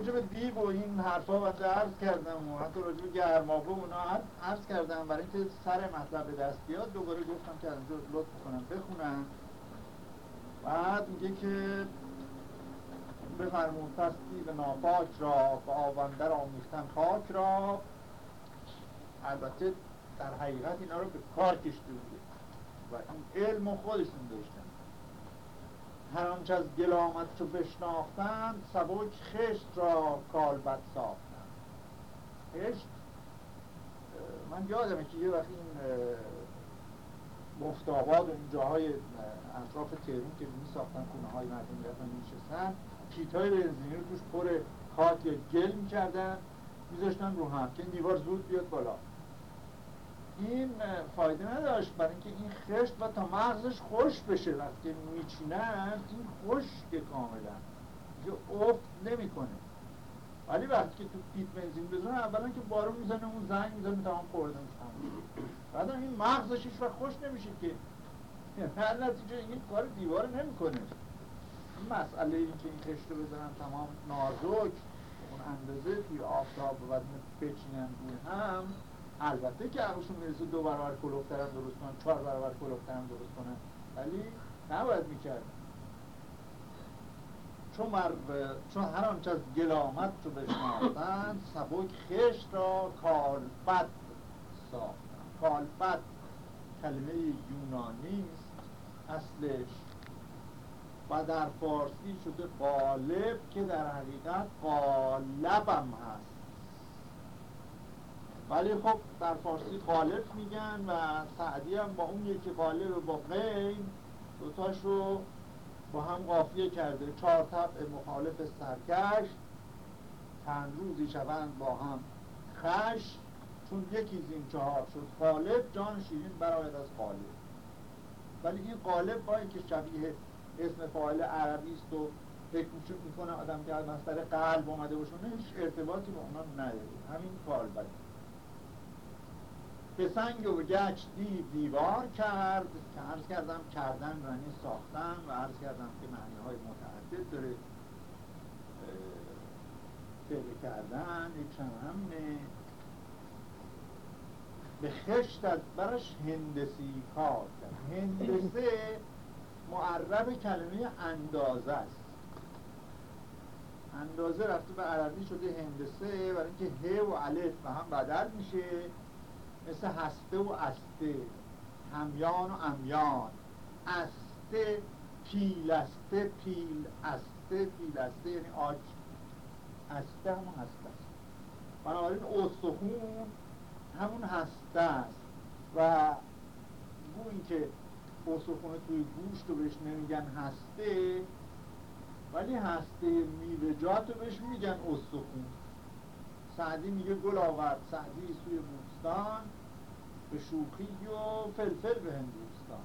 راجع به دیو و این حرفا بنده عرض کردم و حتی راجع به گرمابه اونا عرض کردم برای اینکه سر مطلب به دست بیاد. دوباره گفتم که از اینجا لطف کنم بخونم. بعد میگه که بفرمون پس دیو ناپاک را به آوندر آمیختن خاک را. البته در حقیقت اینا رو به کار کشته بوده. و این علم خودشون داشتن. هر آنچه از گل آمد چو بشناختند سبک خشت را کالبد ساختند. خشت من یادمه که یه وقت این مفتاباد و این جاهای اطراف تهرون که می ساختن خونه های مردم می‌رفتن میشستن کیت های بنزینی رو توش پر خاک یا گل می‌کردن میذاشتن رو هم که دیوار زود بیاد بالا. این فایده نداشت. برای اینکه این خشت و تا مغزش خوش بشه وقتی میچینن این خشک کاملا. که افت نمی‌کنه. ولی وقتی که تو پیت بنزین بزنن اولا که بارون می‌زنه اون زنگ می‌زنه تمام خوردن. بعد این مغزش هیچ خوش نمیشه که. هر نتیجه این کار دیوار نمی‌کنه. مسئله این که این خشت رو بزنن تمام نازک اون اندازه توی آفتاب و بچینن روی هم. البته که عقلشون می‌رسه دو برابر کلوفترم درست کنن چهار برابر کلوفترم درست کنن. ولی نباید می‌کرد. چون, مر... چون هر آنچه از گل آمد رو بشناختن سبک خشت را کالبد ساختن. کالبد کلمه یونانی است. اصلش و در فارسی شده قالب که در حقیقت قالبم هست. ولی خب در فارسی قالب میگن و سعدی هم با اون یکی قالب با غین دوتاش رو با هم قافیه کرده. چهار طبع مخالف سرکش چند روزی شوند با هم خش چون یکی از این چهار شد قالب جان شیرین براید از قالب ولی این قالب با اینکه شبیه اسم فاعل عربی است و فکر می‌کنه آدم که از مصدر قلب اومده باشه هیچ ارتباطی با اونا نداره همین کالبد به سنگ و گچ دیو دیوار کرد. که عرض کردم کردن معنی ساختن و عرض کردم که معنی های متعدد داره. پیدا کردن یک همه به خشت از برش هندسی کار کرد. هندسه معرب کلمه اندازه است. اندازه رفته به عربی شده هندسه برای اینکه ه و الف به هم بدل میشه. مثل هسته و استه همیان و امیان. استه پیلسته پیل استه پیلسته یعنی آج. استه همون هسته است. بنابراین استخون همون هسته است. و گویی که استخونه توی گوشت رو بهش نمیگن هسته ولی هسته میوه‌جات رو بهش میگن استخون. سعدی میگه گل آورد. سعدی سوی بوستان به شوخی و فلفل به هندوستان.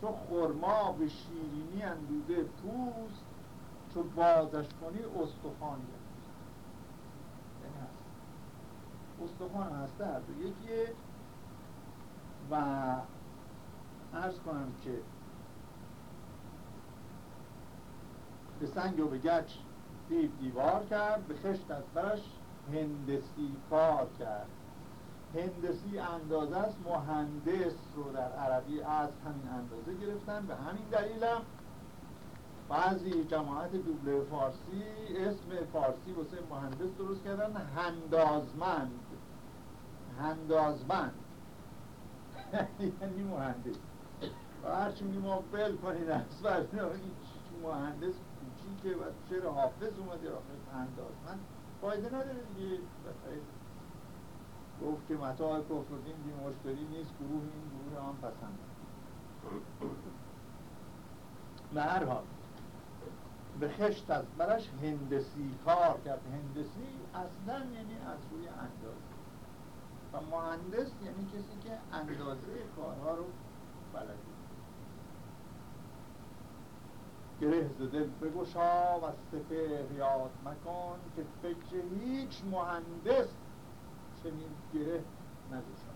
چو خرما به شیرینی اندوده پوست چو بازش کنی استخوان یعنی هسته هر دو یکیه. و ارز کنم که به سنگ و به گچ دیو دیوار کرد به خشت از برش هندسی کار کرد. هندسی اندازه است. مهندس رو در عربی از همین اندازه گرفتن. به همین دلیل هم بعضی جماعت دوبله فارسی اسم فارسی واسه مهندس درست کردن. هندازمند. هندازمند. یعنی مهندس. و هرچی ما بل کنین از مهندس کوچیکه و چرا حافظ اومده؟ آخر هندازمند. فایده نداره دیگه. گفت که متاع کفر دین بی مشتری نیست گروه این گروه آن پسند. به هر حال به خشت از برش هندسی کار کرد. هندسی اصلا یعنی از روی اندازه. و مهندس یعنی کسی که اندازه کارها رو بلده. گره زده بگشا و سپه یاد مکن که فکر هیچ مهندس چنین گره نگشا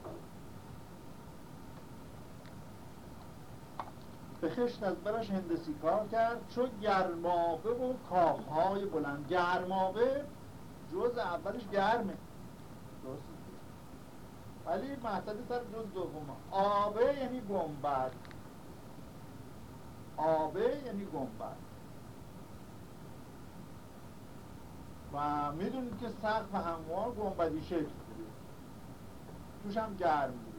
به خشت از برش هندسی کار کرد چو گرمابه و کاخهای بلند. گرمابه جز اولش گرمه. درست ولی محتدی سر جز دوم آبه یعنی گنبد. آبه یعنی گنبد. و می‌دونید که سقف هموار گنبدی شکل. بوده توش هم گرم بوده.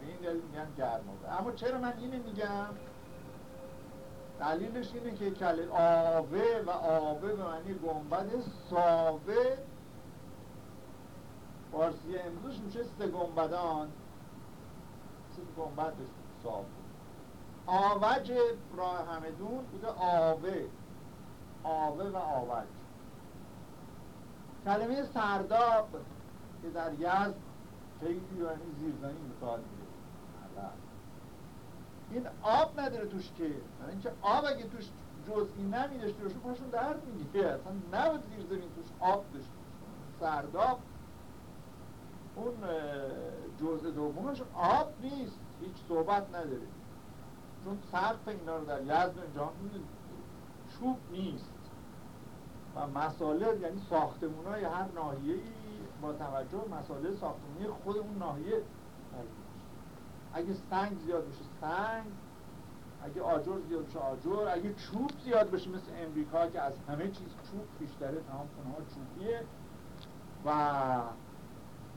به این دلیل میگن گرم بوده. اما چرا من اینه میگم؟ دلیلش اینه که کل آوه و آوه به معنی گنبد ساوه. فارسی امروز میشه سه گنبدان. سه گنبد ساوه. آوج راه همدون بوده آوه. آوه و آوج. کلمه سرداب که در یزد خیلی یعنی زیرزنی مثال میده این آب نداره توش که. یعنی اینکه آب اگه توش جزئی نمی داشته باشه پاشون درد می‌گیره اصلا نباید زیر زمین توش آب داشته سرداب اون جزء دومش آب نیست. هیچ صحبت نداره چون سقف اینا رو در یزد اینجا چوب نیست. و مساله یعنی ساختمون های هر ناحیه با توجه مساله ساختمونی خود اون ناحیه اگه سنگ زیاد بشه سنگ. اگه آجر زیاد بشه آجر. اگه چوب زیاد بشه مثل امریکا که از همه چیز چوب بیشتره تمام خونه ها چوبیه. و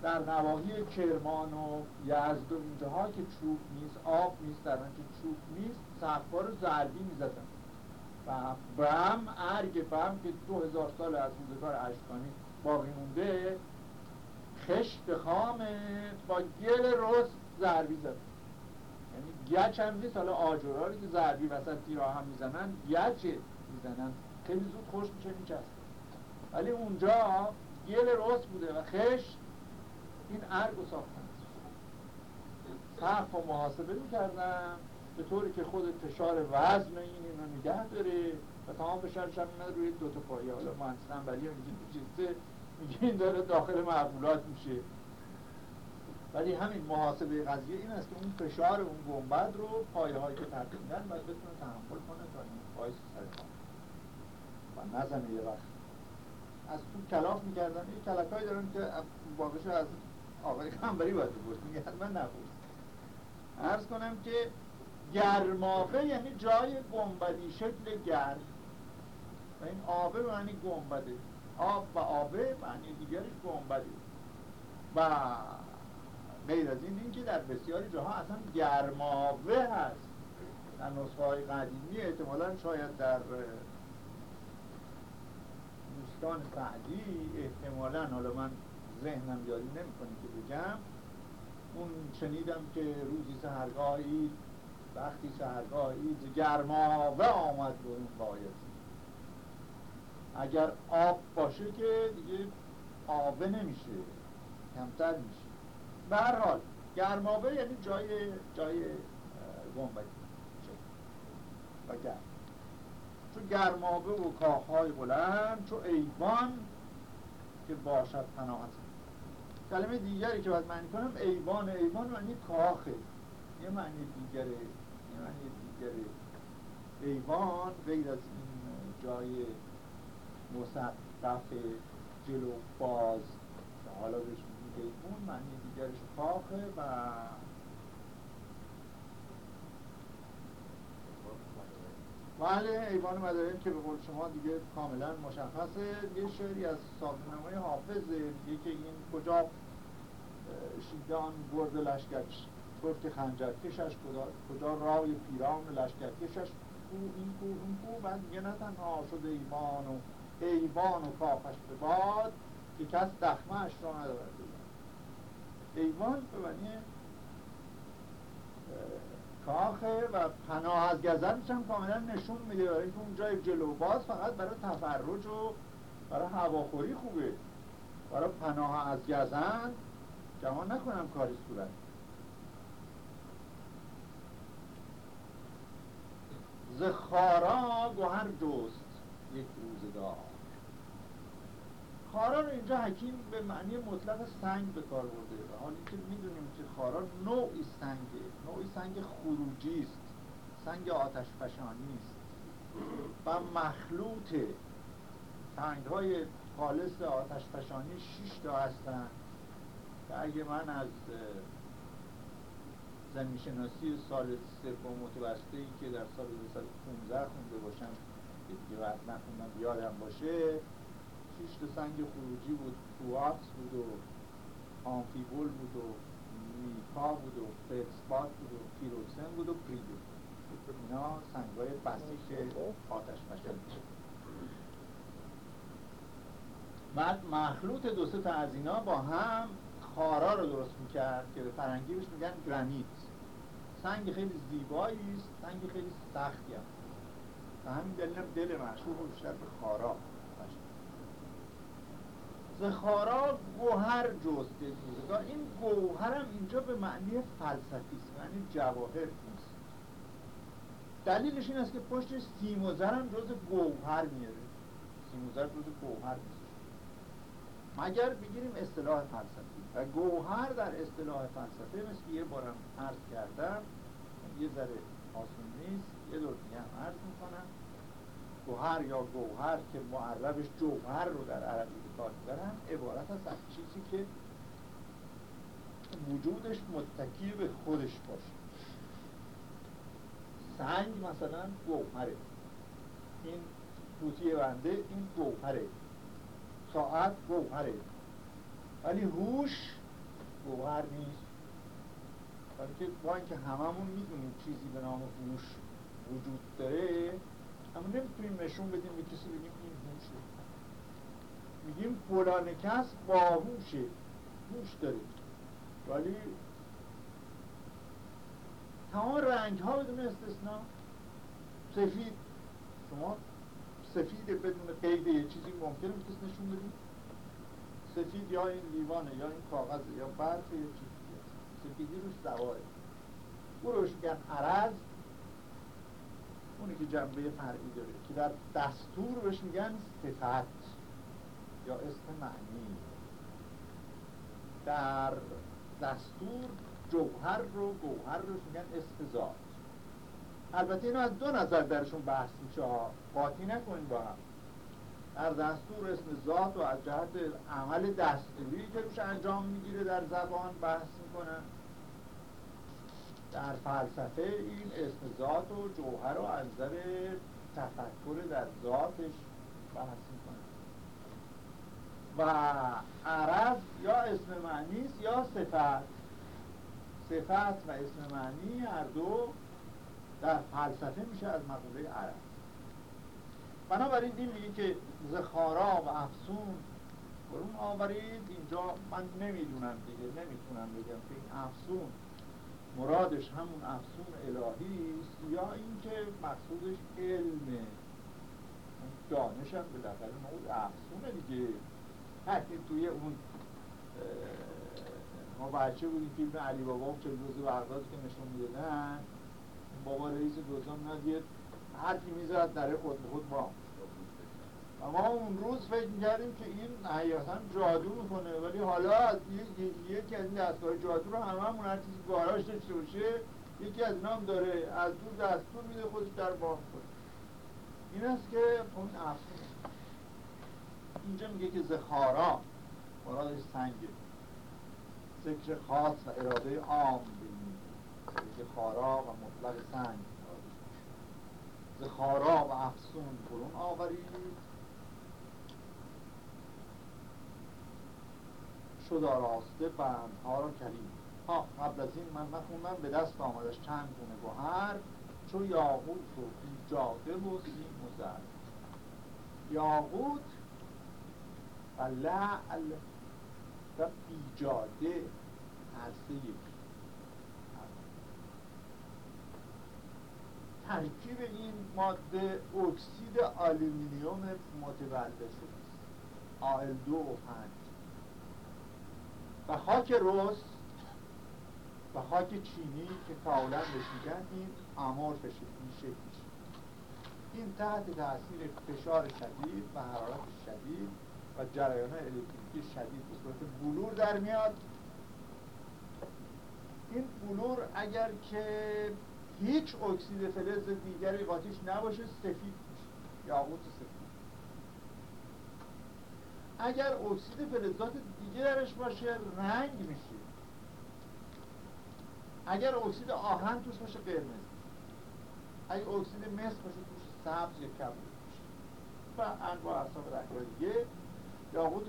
در نواحی کرمان و یزد و اینجاها که چوب نیست آب نیست در که چوب نیست سقفا رو زردی می‌زدن. و بم ارگ بم که دو هزار سال از روزگار اشکانی باقی مونده خشت خام با گل رست ضربی زد. یعنی گچ هم نیست حالا آجراری که ضربی وسط تیرا هم می‌زنن گچ می‌زنن. خیلی زود خوش میشه میچسته ولی اونجا گل رست بوده و خشت این ارگ و ساختن. سقف و محاسبه می‌کردن. به طوری که خود فشار وزن این اینو نگه داره و تمام فشارش هم روی دو تا پایه. حالا مهندس انبری میگه این داره داخل معقولات میشه. ولی همین محاسبه قضیه این است که اون فشار اون گنبد رو پایه هایی که ترتیب میدن باید بتونه تحمل کنه تا این پایه سر و نزنه یه وقت. از تو کلاف می‌کردن. یه کلک هایی دارن که واقعش از آقای خنبری باید بپرس میگه حتما نپرس. ارز کنم که گرمابه یعنی جای گنبدی شکل گرم. و این آبه معنی گنبده. آب و آبه معنی دیگرش گنبده و غیر از این اینکه در بسیاری جاها اصلا گرماوه هست. در نسخه های قدیمی احتمالا شاید در دوستان سعدی احتمالا. حالا من ذهنم یادی نمی‌کنه که بگم. اون شنیدم که روزی سهرگاهی وقتی سهرگاهی گرماوه آمد به اگر آب باشه که دیگه آبه نمیشه کمتر میشه. به هر حال گرمابه یعنی جای جای گنبدی و گرم. چون گرمابه و کاخهای بلند چو ایوان که باشد پناهت کلمه دیگری که باید معنی کنم ایوان. ایوان معنی کاخه. یه معنی دیگره یه معنی دیگره. ایوان غیر از این جای مصدف جلو باز. حالا بهش اون معنی دیگرش کاخه و بله ایوان مداریم که به قول شما دیگه کاملا مشخصه. یه شعری از ساختنامه حافظه میگه که این کجا شیدان برد لشکرش ترک خنجرکشش کجا, رای پیران لشکرکشش. این کو این کو بعد میگه نه تنها شده ایوان و ایوان و کافش به باد که کس دخمه را ندارد. ایوان به معنی کاخه و پناه از گزنش هم کاملا نشون میده برای اینکه اونجای جلو باز فقط برای تفرج و برای هواخوری خوبه. برای پناه از گزن جوان نکنم کاری صورت. زخارا گوهر دوست یک روزگار. خارا رو اینجا حکیم به معنی مطلق سنگ به کار برده و حالی که می‌دونیم که خارا نوعی سنگه نوعی سنگ خروجی است. سنگ آتش فشانی است و مخلوط سنگ های خالص آتش فشانی 6 تا هستن که اگه من از زمین شناسی سال سوم متوسطه ای که در سال 2015 خونده باشم که دیگه وقت نخوندم یادم باشه شیش تا سنگ خروجی بود. کوارتز بود و آنفیبول بود و میکا بود و فلسپات بود و پیروکسن بود و پریدو. اینا سنگ های بسیک آتش مشل بعد مخلوط دو سه تا از اینا با هم خارا رو درست می‌کرد که به فرنگی بهش میگن گرانیت. سنگ خیلی زیبایی است سنگ خیلی سختی هم. و همین دلیل دل مشهور بیشتر به خارا. زخارا گوهر جزده روزگار. این گوهر هم اینجا به معنی فلسفی است معنی جواهر نیست. دلیلش این است که پشت سیم و جز گوهر میاره. سیم و زر جز گوهر نیست. مگر بگیریم اصطلاح فلسفی. و گوهر در اصطلاح فلسفه مثل یه بارم عرض کردم یه ذره آسون نیست یه دور دیگه هم عرض گوهر یا گوهر که معربش جوهر رو در عربی کار می‌برن عبارت است از چیزی که وجودش متکی به خودش باشه. سنگ مثلا گوهره. این توتی بنده این گوهره. ساعت گوهره. ولی هوش گوهر نیست. ولی که با اینکه هممون می‌دونیم چیزی به نام هوش وجود داره اما نمی‌تونیم نشون بدیم به کسی بگیم این هوشه. میگیم فلان کس باهوشه هوش داره ولی تمام رنگ ها بدون استثناء سفید. شما سفید بدون قید یه چیزی ممکنه کسی نشون بدیم؟ سفید یا این لیوانه یا این کاغذ یا برف یا چیزی. سفیدی روش سواره. او عرض. اونی که جنبه فرعی داره که در دستور بهش میگن صفت یا اسم معنی. در دستور جوهر رو گوهر رو میگن اسم البته اینو از دو نظر درشون بحث میشه قاطی نکنید با هم. در دستور اسم ذات و از جهت عمل دستوری که روش انجام می‌گیره در زبان بحث می‌کنن. در فلسفه این اسم ذات و جوهر رو از نظر تفکر در ذاتش بحث می‌کنه. و عرض یا اسم معنی یا صفت. صفت و اسم معنی هر دو در فلسفه میشه از مقوله عرض. بنابراین این میگه که زخارا و افسون برون آورید. اینجا من نمی‌دونم دیگه نمی‌تونم بگم که این افسون مرادش همون افسون الهی است یا اینکه مقصودش علمه. دانش هم به دقیقه اون افسونه دیگه. حتی توی اون ما بچه بودیم فیلم علی بابا و چه روز بغداد که نشون می‌دادن بابا رئیس دوزان میاد یه حرفی می‌زد در خود خود ما. و ما اون روز فکر می‌کردیم که این حقیقتا جادو می‌کنه. ولی حالا از یکی از این دستگاه جادو رو همه همون هر چیزی گاراژ داشته باشه یکی از اینا هم داره از دور دستور میده خودش در بام کنه. این است که اون افسون اینجا میگه که زخارا مرادش سنگه. ذکر خاص و اراده عام ذکر خارا و مطلق سنگ. زخارا و افسون برون آورید. شد آراسته بندها را کلیم ها قبل از این من نخوندم به دست آمدش چند گونه گوهر چو یاقوت و بیجاده و سیم و زر یاقوت و لعل و بیجاده هر سه ترکیب این ماده اکسید آلومینیوم متولد شده است. آل دو و پنج. و خاک رس و خاک چینی که کاملا بهش این این شکلش این تحت تاثیر فشار شدید و حرارت شدید و جریان الکتریکی شدید به صورت بلور در میاد. این بلور اگر که هیچ اکسید فلز دیگری قاطیش نباشه سفید میشه. یاقوت سفید. اگر اکسید فلزات دیگه درش باشه رنگ میشه. اگر اکسید آهن توش باشه قرمز. اگر اکسید مس باشه توش سبز یا کبود میشه و انواع اصاب رنگهای دیگه یاقوت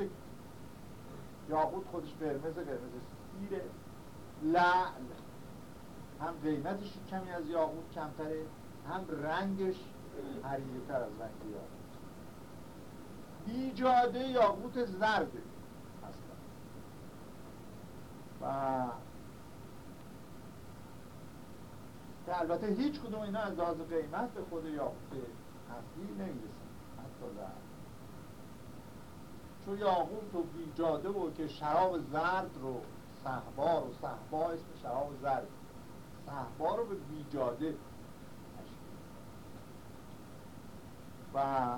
یاقوت خودش قرمز قرمز سیره لعل. هم قیمتش کمی از یاقوت کمتره هم رنگش حریره تر از رنگ یاقوت. بیجاده یاقوت زرده اصلا و که البته هیچ کدوم اینا از لحاظ قیمت به خود یاقوت اصلی نمی‌رسن. حتی در چون یاقوت و بیجاده و که شراب زرد رو صحبار و صحبا اسم شراب زرد. صحبا رو به بیجاده و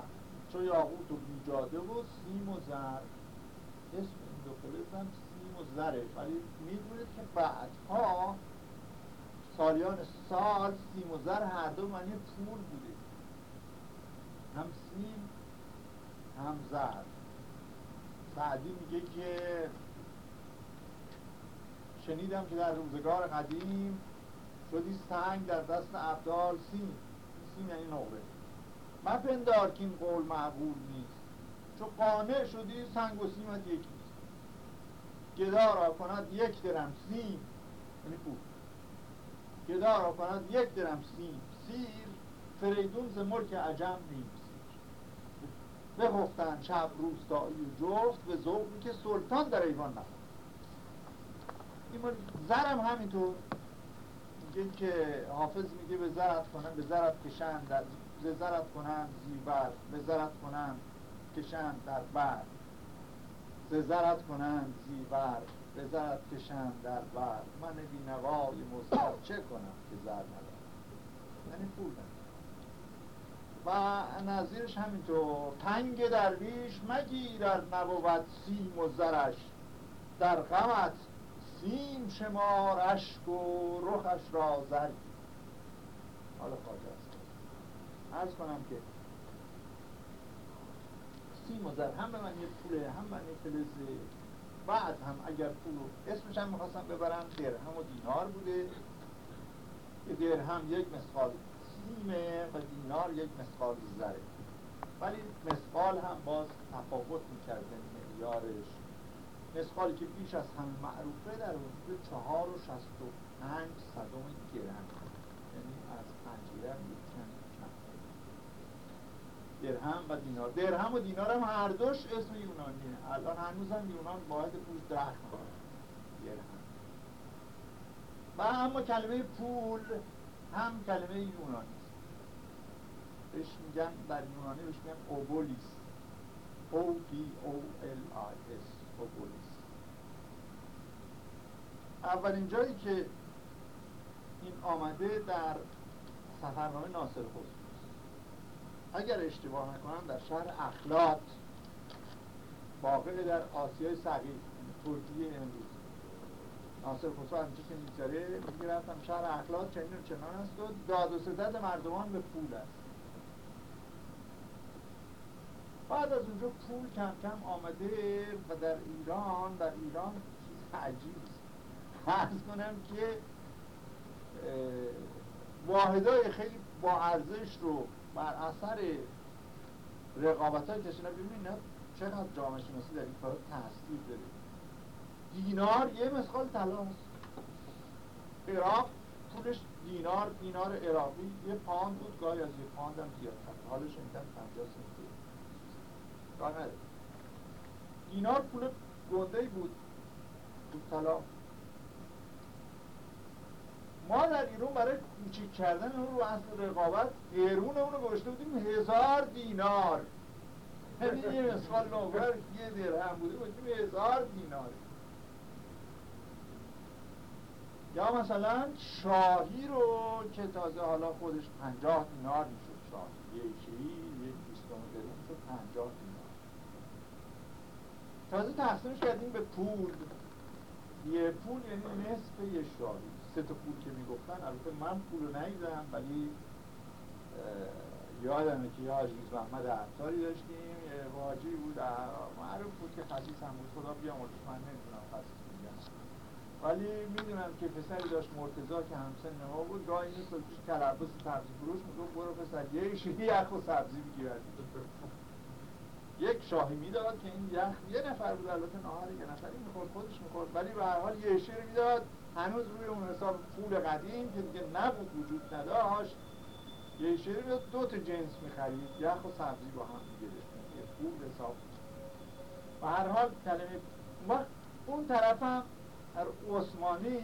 چون یاقوت و بیجاده و سیم و زرد اسم این دو فلز هم سیم و زره. ولی می‌دونید که بعدها سالیان سال سیم و زر هر دو معنی پول بوده. هم سیم هم زر. سعدی میگه که شنیدم که در روزگار قدیم شدی سنگ در دست عبدال سیم. سیم یعنی نقره. مپندار که این قول معقول نیست. چون قانع شدی سنگ و سیمت یکی نیست. گدا را کند یک درم سیم. یعنی پول. گدا را کند یک درم سیم. سیر فریدون ز ملک عجم نیم سیر. بخفتن شب روستایی و جفت به ذوقی که سلطان در ایوان نخواست این زرم همینطور. میگه که حافظ میگه به زرت کنن به زرت کشن در به زرت کنن زیبر به زرت کنن کشن در بر زرت کنن زیبر به زرت کشن در بر من بینوای مزدر چه کنم که زر ندارم؟ یعنی پول و نظیرش همینطور تنگ درویش مگیر نبود سیم و زرش. در غمت سیم شمار اشک و رخش را زرگی حالا خواهد ارز کنم که سیم و زر هم به من یه پوله هم من یه فلزه بعد هم اگر پول اسمش هم می‌خواستم ببرم درهم و دینار بوده. که درهم یک مسقال سیمه و دینار یک مسقال زره. ولی مسقال هم باز تفاوت می‌کرده معیارش. مسقالی که بیش از همه معروفه در حدود چهار و شست و پنج صدم گرم. یعنی از پنج گرم درهم و دینار. درهم و دینار هم هر دوش اسم یونانیه الان هنوز هم یونان باید پول درهم درهم. و اما کلمه پول هم کلمه یونانی بهش میگن در یونانی بهش میگن اوبولیس. او بی او ال آی اس. اوبولیس. اولین جایی که این آمده در سفرنامه ناصر خسرو اگر اشتباه نکنم در شهر اخلاط واقع در آسیای صغیر ترکیه امروز. ناصر خسرو از که می‌گذاره میگه رفتم شهر اخلاط چنین و چنان است و داد و ستد مردمان به پول است. بعد از اونجا پول کم کم آمده و در ایران در ایران چیز عجیب است. کنم که واحدای خیلی با ارزش رو بر اثر رقابت های کشینا ببینید چقدر جامعه شناسی در این کار تاثیر داره دینار یه مسخال تلاست عراق پولش دینار دینار عراقی یه پاند بود گاهی از یه پاند هم زیاد حالا شنیدن 50 سنت دینار پول گنده بود. بود طلا ما در ایران برای کوچیک کردن اون رو اصل رقابت قیرون اون رو گذاشته بودیم هزار دینار. یعنی یه مسخال نوبر یه درهم بوده بودیم هزار دینار. یا مثلا شاهی رو که تازه حالا خودش پنجاه دینار می‌شد. شاهی یه شهی یه بیستم درهم شد پنجاه دینار. تازه تقسیمش کردیم به پول. یه پول یعنی نصف یه شاهی. سه تا پول که می‌گفتن البته من پول رو نیدم ولی یادمه که یه عزیز محمد عطاری داشتیم یه واجی بود معروف بود که خصیص هم بود. خدا بیامرزش من نمی‌تونم خصیص میگم ولی می‌دونم که پسری داشت مرتضا که همسن ما بود گاهی نیست پیش کلبس سبزی فروش می‌گفت برو پسر یه شیری یخ و سبزی بگیرد یک شاهی می‌داد که این یخ یه نفر بود البته نهار یه نفری می‌خورد خودش می‌خورد ولی به هر حال یه شیر می‌داد. هنوز روی اون حساب پول قدیم که دیگه نبود وجود نداشت. یه شیر می‌داد دو تا جنس می‌خرید یخ و سبزی با هم می‌گرفت یه پول حساب و هر حال کلمه وقت اون طرف هم عثمانی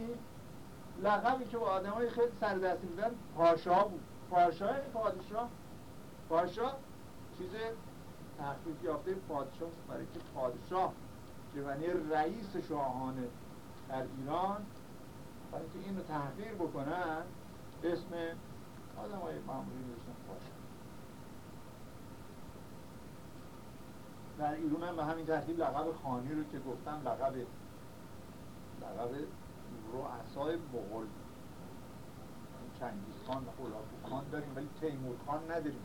لقبی که با آدم های خیلی سر دست میدن پاشا بود. پاشا یعنی پادشاه. پاشا چیز تحقیق یافته پادشاه برای که پادشاه که یعنی رئیس شاهانه در ایران برای که اینو تحقیر بکنن اسم آدم های معمولی نوشتن پاشا در ایران هم به همین ترتیب لقب خانی رو که گفتم لقب لقب رؤسای بغل چنگیز خان و خان داریم ولی تیمور خان نداریم.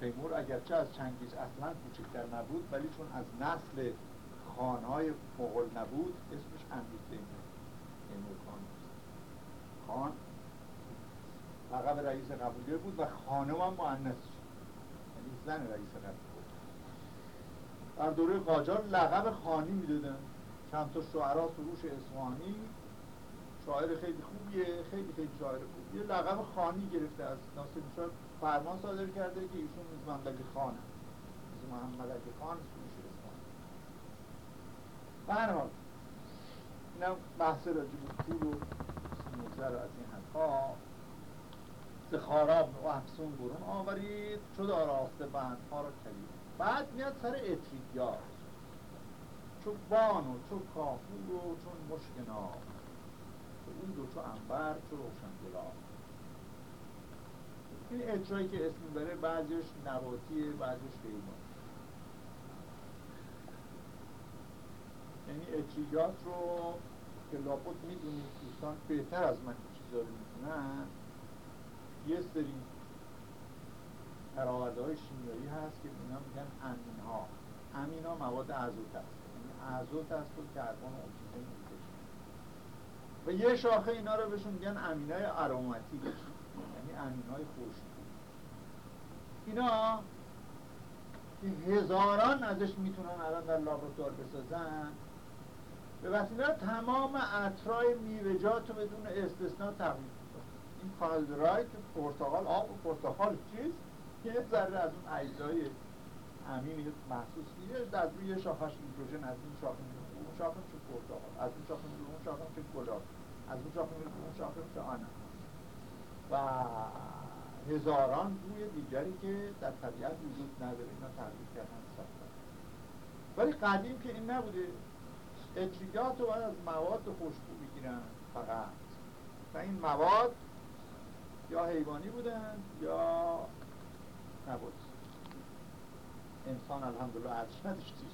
تیمور اگرچه از چنگیز اصلا کوچکتر نبود ولی چون از نسل خانهای مغول نبود اسمش امیر تیمور. خان لقب رئیس قبولیه بود و خانم هم معنیس یعنی زن رئیس قبولیه. در دوره قاجار لقب خانی می‌دادن. چند تا شعرا سروش اصفهانی. شاعر خیلی خوبیه خیلی خیلی شاعر خوبیه. لقب خانی گرفته از ناصر شاه. فرمان صادر کرده که ایشون از مملک خان از محمد خان سروش اصفهانی. به هر حال اینم بحث پول و رو از این حرفا. ز خاراب و افسون برون آورید شد آراسته بندها را کلید. بعد میاد سر اتریگیات چو بان و چو کافور و چون مشک ناب. چو اود و چو انبر چو روشن گلاب. این اجرایی که اسم بره بعضیش نباتیه بعضیش حیوان. یعنی اجریات رو که لابد می‌دونید دوستان بهتر از من چیزا رو می‌دونن یه سری های شیمیایی هست که اینا میگن امین ها امین ها مواد ازوت هست. ازوت هست و کربن اکسیژن و یه شاخه اینا رو بهشون میگن امینای اروماتیک. یعنی امینای خوشبو اینا که هزاران ازش می‌تونن الان در لابراتوار بسازن به وسیله تمام اطرای میوه‌جات رو بدون استثنا تقویم این کالدرای که پرتقال آب و پرتقال چیز یه ذره از اون اجزای امین محسوس میگه در روی شاخش نیتروژن از این شاخه میره اون شاخه چه پرتقال از این شاخه میره اون شاخه چه گلاب. از اون شاخه میره اون شاخه آنه و هزاران بوی دیگری که در طبیعت وجود نداره اینا تغییر کردن ولی قدیم که این نبوده. اطریگات رو از مواد خوشبو بگیرن فقط. و این مواد یا حیوانی بودن یا نبود. انسان الحمدلله عرض نداشتی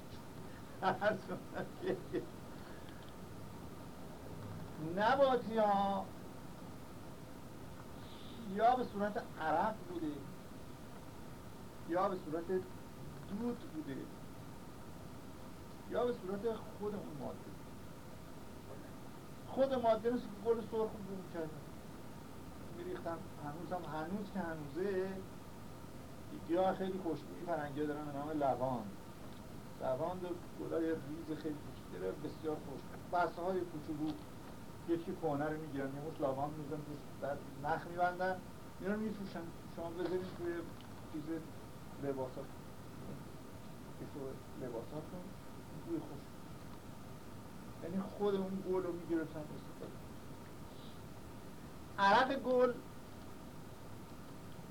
نباتی ها یا به صورت عرق بوده یا به صورت دود بوده. یا به صورت خود اون ماده خود ماده رو گل سرخ بوم کردن میریختن هنوز هم هنوز که هنوزه. گیاه خیلی خوشبویی فرنگی دارن به نام لوان. لوان گلای ریز خیلی خوشبویی بسیار خوشبویی بسته های کوچولو یکی کهنه رو می‌گیرن یه مش لاوان میزن در نخ میبندن. اینا رو میفروشن. شما بذارید توی چیز لباسات لباساتون. بوی خوش یعنی خود اون گل رو می‌گرفتن استفاده. عرق گل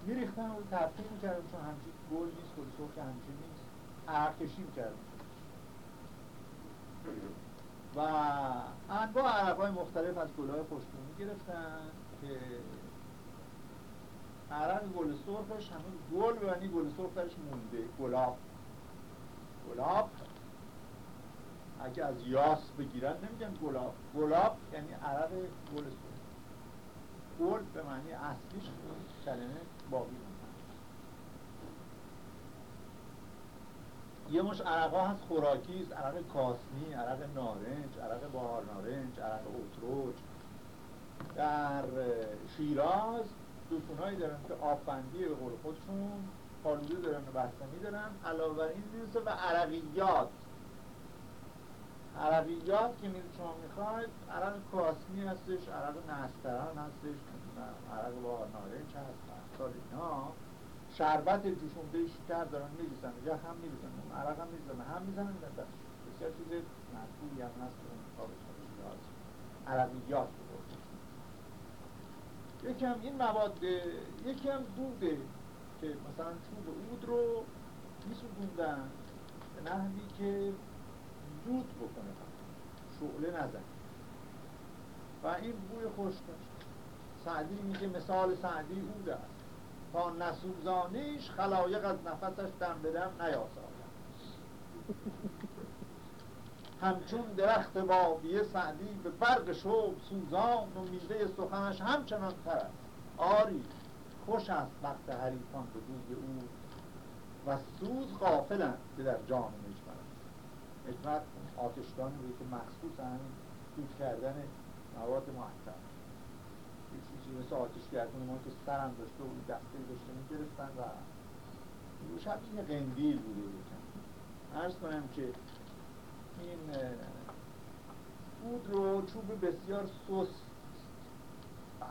میریختن و تبدیل می‌کردن چون همچین گل نیست گل سرخ همچین نیست. عرق کشی می‌کردن. و انواع عرق های مختلف از گل های خوشبو گرفتن که عرق گل سرخش همون گل یعنی گل سرخ درش مونده. گلاب. گلاب. اگه از یاس بگیرن نمیگن گلاب. گلاب یعنی عرق گل گل به معنی اصلیش کلمه باقی یه مش عرق ها هست خوراکی عرق کاسنی، عرق نارنج، عرق بهار نارنج، عرق اتروج در شیراز دوتونهایی دارن که آبندی به قول خودشون پالوده دارن و بستنی دارن. علاوه این و عرقیات. عرقیات که میره شما می‌خواید عرق کاسمی هستش عرق نستران هستش عرق بهار نارنج هست اینا. شربت جوشونده شکر دارن میریزن. یا هم میریزن اون عرق هم میریزن. هم می‌زنن بسیار چیز مطبوعی هم هست عرقیات یکی هم این مواد یکی هم دوده که مثلا چوب اود رو میسوزوندن. به نحوی که دود بکنه شعله نزن. و این بوی خوش سعدی میگه مثال سعدی اود است تا نسوزانیش خلایق از نفسش دم به دم همچون درخت بابیه سعدی به برق شوق سوزان و میوه سخنش همچنان تر است. آری خوش است وقت حریفان به دوی او و سوز غافلند که در جان مجمر مجمر آتشدانی بود که مخصوص همین دود کردن مواد محتر. یه چیزی مثل آتش گردون ما که سرم داشته و دسته داشته می‌گرفتن و شبیه قندیل بوده یکم عرض کنم که این بود رو چوب بسیار سست.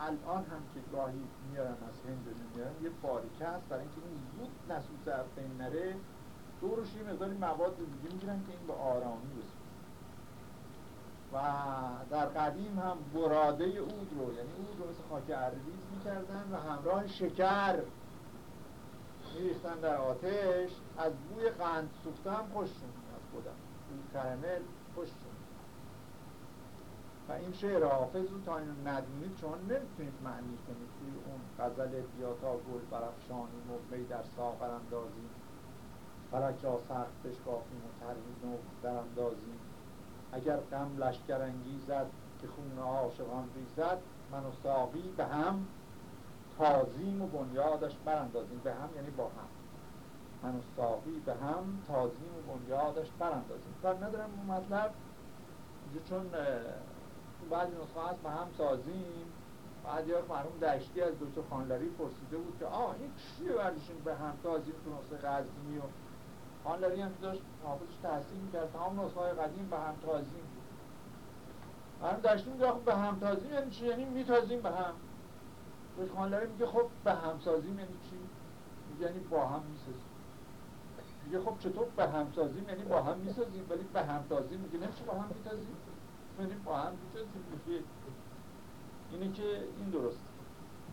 الان هم که گاهی میارن از هند میارن یه باریکه هست برای اینکه این زود نسوس از بین نره. دورش یه مقداری مواد دیگه می‌گیرن که این به آرامی بسید و در قدیم هم براده اود رو یعنی اود رو مثل خاک عربیز می‌کردن و همراه شکر میریختن در آتش از بوی قند سوخته هم خوششون از خودم. این کرمل خوش و این شعر حافظ رو تا اینو ندونید چون نمی‌تونید معنی کنید توی اون غزل بیا تا گل برافشانی مقبی در ساغر اندازی. فلک را سخت بشکافیم و ترهیز نو در اندازی اگر غم لشکر انگیزد که خون عاشقان ریزد من و ساقی به هم تازیم و بنیادش براندازیم. به هم یعنی با هم. من و ساقی به هم تازیم و بنیادش براندازیم. کار ندارم اون مطلب. چون بعضی نسخه هست به هم سازیم. بعد یا مرحوم دشتی از دکتر خانلری پرسیده بود که آه این چیه به هم سازیم تو نسخه قدیمی و خانلری هم داشت حافظش تحصیل می‌کرد. تمام نسخه قدیم به هم تازیم مرحوم دشتی میگه به هم تازیم یعنی چی؟ یعنی میتازیم به هم. خانلری میگه خب به هم سازیم یعنی چی؟ یعنی با هم می‌سازیم. میگه خب چطور به هم سازیم؟ یعنی با هم می‌سازیم ولی به هم تازیم میگه. نمیشه با هم میتازیم؟ یعنی با هم می‌سازیم میگه اینه که این درست.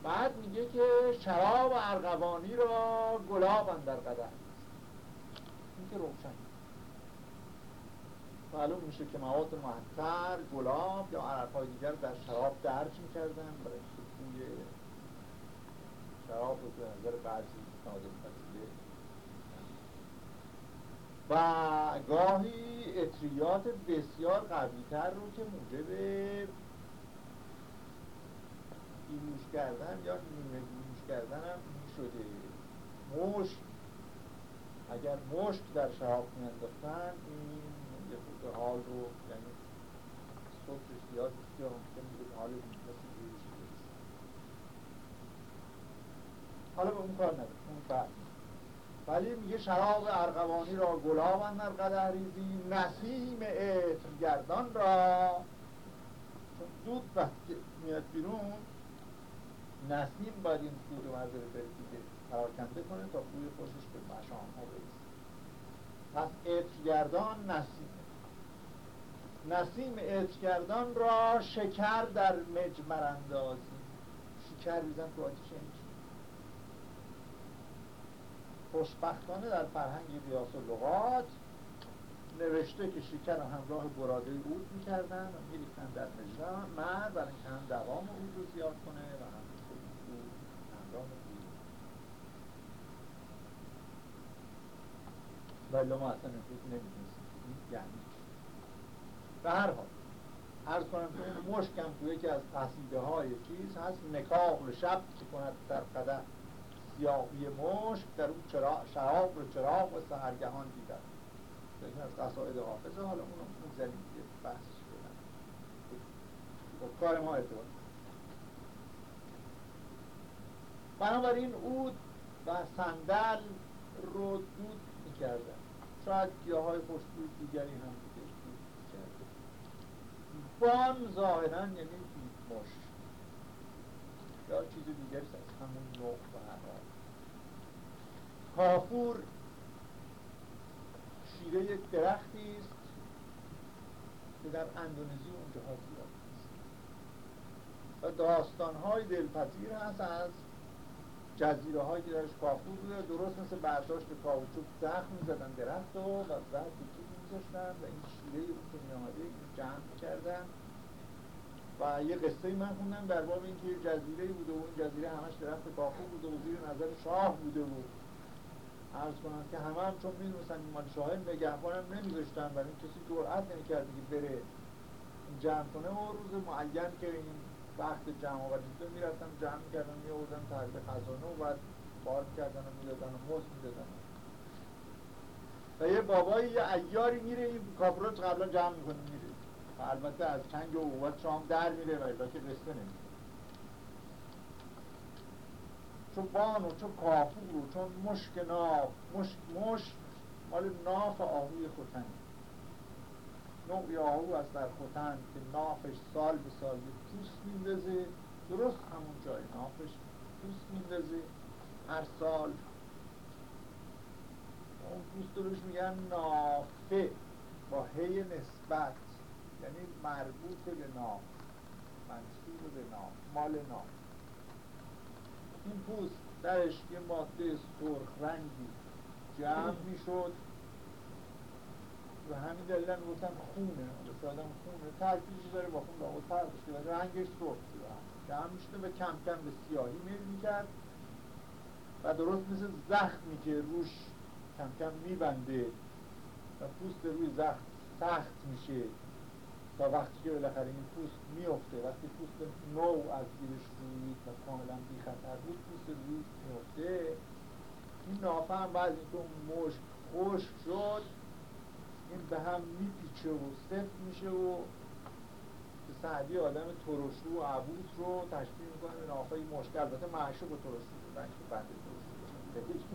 بعد میگه که شراب ارغوانی را گلاب اندر این که روشن معلوم میشه که مواد محتر گلاب یا عرقهای دیگر در شراب درج می‌کردن برای بوی شراب رو به نظر بعضی نادر و گاهی اطریات بسیار قویتر رو که موجب بیموش کردن یا نیمه بیموش کردن هم شده مشک اگر مشک در شراب میانداختن این یه حال رو یعنی صبح زیاد بسیار ممکن بود حال مثل حالا به اون کار نداره اون فرد ولی میگه شراب ارغوانی را گلاب اندر قدر ریزی نسیم عطر گردان را. چون دود وقتی میاد بیرون نسیم باید این دود رو مزره دیگه پراکنده کنه تا بوی خوشش مشام پس عطرگردان نسیم. نسیم عطرگردان را شکر در مجمر اندازی. شکر ریزن تو آتیش خوشبختانه در فرهنگ ریاس و لغات نوشته که شکر همراه براده اود می‌کردن و میریختن در مجرم مرد برای اینکه هم دوام اود رو زیاد کنه و هم اود همراه اود ولی ما اصلا امروز نمی‌دونستیم. یعنی به هر حال عرض کنم که اون مشکم تو یکی از قصیده های چیز هست نکاح شب که کند در قدر سیاهی مشک در اون چراغ شراب و چراغ و سهرگهان دیدن. یکی از قصاید حافظه حالا اونو می‌زنیم دیگه بحث شدن خب کار ما ارتباط بنابراین او و صندل رو دود می‌کردن. شاید گیاه های خوشبوی دیگری هم بوده بان ظاهرا یعنی مش یا چیز دیگری از همون نوع و کافور شیره درختی است که در اندونزی اونجاها زیاد است و داستانهای دلپذیر هست از جزیره هایی که درش کافور بوده درست مثل برداشت کاوچوب زخم می‌زدن درخت و و بعد چیزی میذاشتن و این شیره که میامده جمع کردن و یه قصه من خوندم در باب اینکه یه جزیره بوده و اون جزیره همش درخت کافور بوده و زیر نظر شاه بوده و عرض کنم که همه هم چون می‌دونستن این مال شاه نگهبان هم نمیذاشتن. برای این کسی جرأت نمی‌کرد که بره جمع کنه و روز معین که این وقت جمع آوری شده می‌رفتن جمع می‌کردن میوردن تحت خزانه و بعد بار می‌کردن و می‌دادن و مزد می‌دادن و یه بابایی یه ایاری میره این کافرات قبلا جمع می‌کنه میره. و البته از چنگ و قوت شام در میره و که قصه نمیره چون بان و چون کافور و چون مشک ناف مشک مشک مال ناف آهوی خوتنی نوعی آهو از در خوتن که نافش سال به سال پوست میندازه. درست همون جای نافش پوست میندازه. هر سال. اون پوست روش میگن نافه. با هی نسبت. یعنی مربوط به ناف. منصوب به ناف. مال ناف. این پوست درش یه ماده سرخ رنگی جمع می‌شد. و همین دلیل هم گفتن خونه هم خونه ترکیزی داره با خون لاغت فرق و رنگش سرخ شده جمع می‌شده و کم کم به سیاهی میل می‌کرد و درست مثل زخمی که روش کم کم میبنده و پوست روی زخم سخت میشه تا وقتی که بالاخره این پوست میفته وقتی پوست نو از زیرش روی و کاملا بی خطر بود پوست روی میفته این نافه هم بعد اینکه اون مشک خوش شد این به هم میپیچه و سفت میشه و سعدی آدم ترشو و عبوس رو تشبیه می‌کنه. به نافه مشک البته معشوق ترشو بود. که بنده ترشو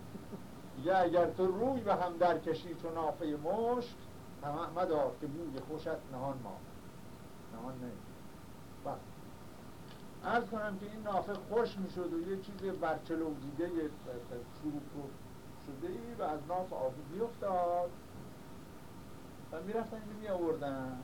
یا اگر تو روی به هم درکشی چون نافه مشک همه دار که بوی خوشت نهان ما نهان نمی ارز کنم که این نافه خوش می شد و یه چیز برچلو دیده چروک شده ای و از ناف آبو بیفتاد. و می‌رفتن اینو می آوردن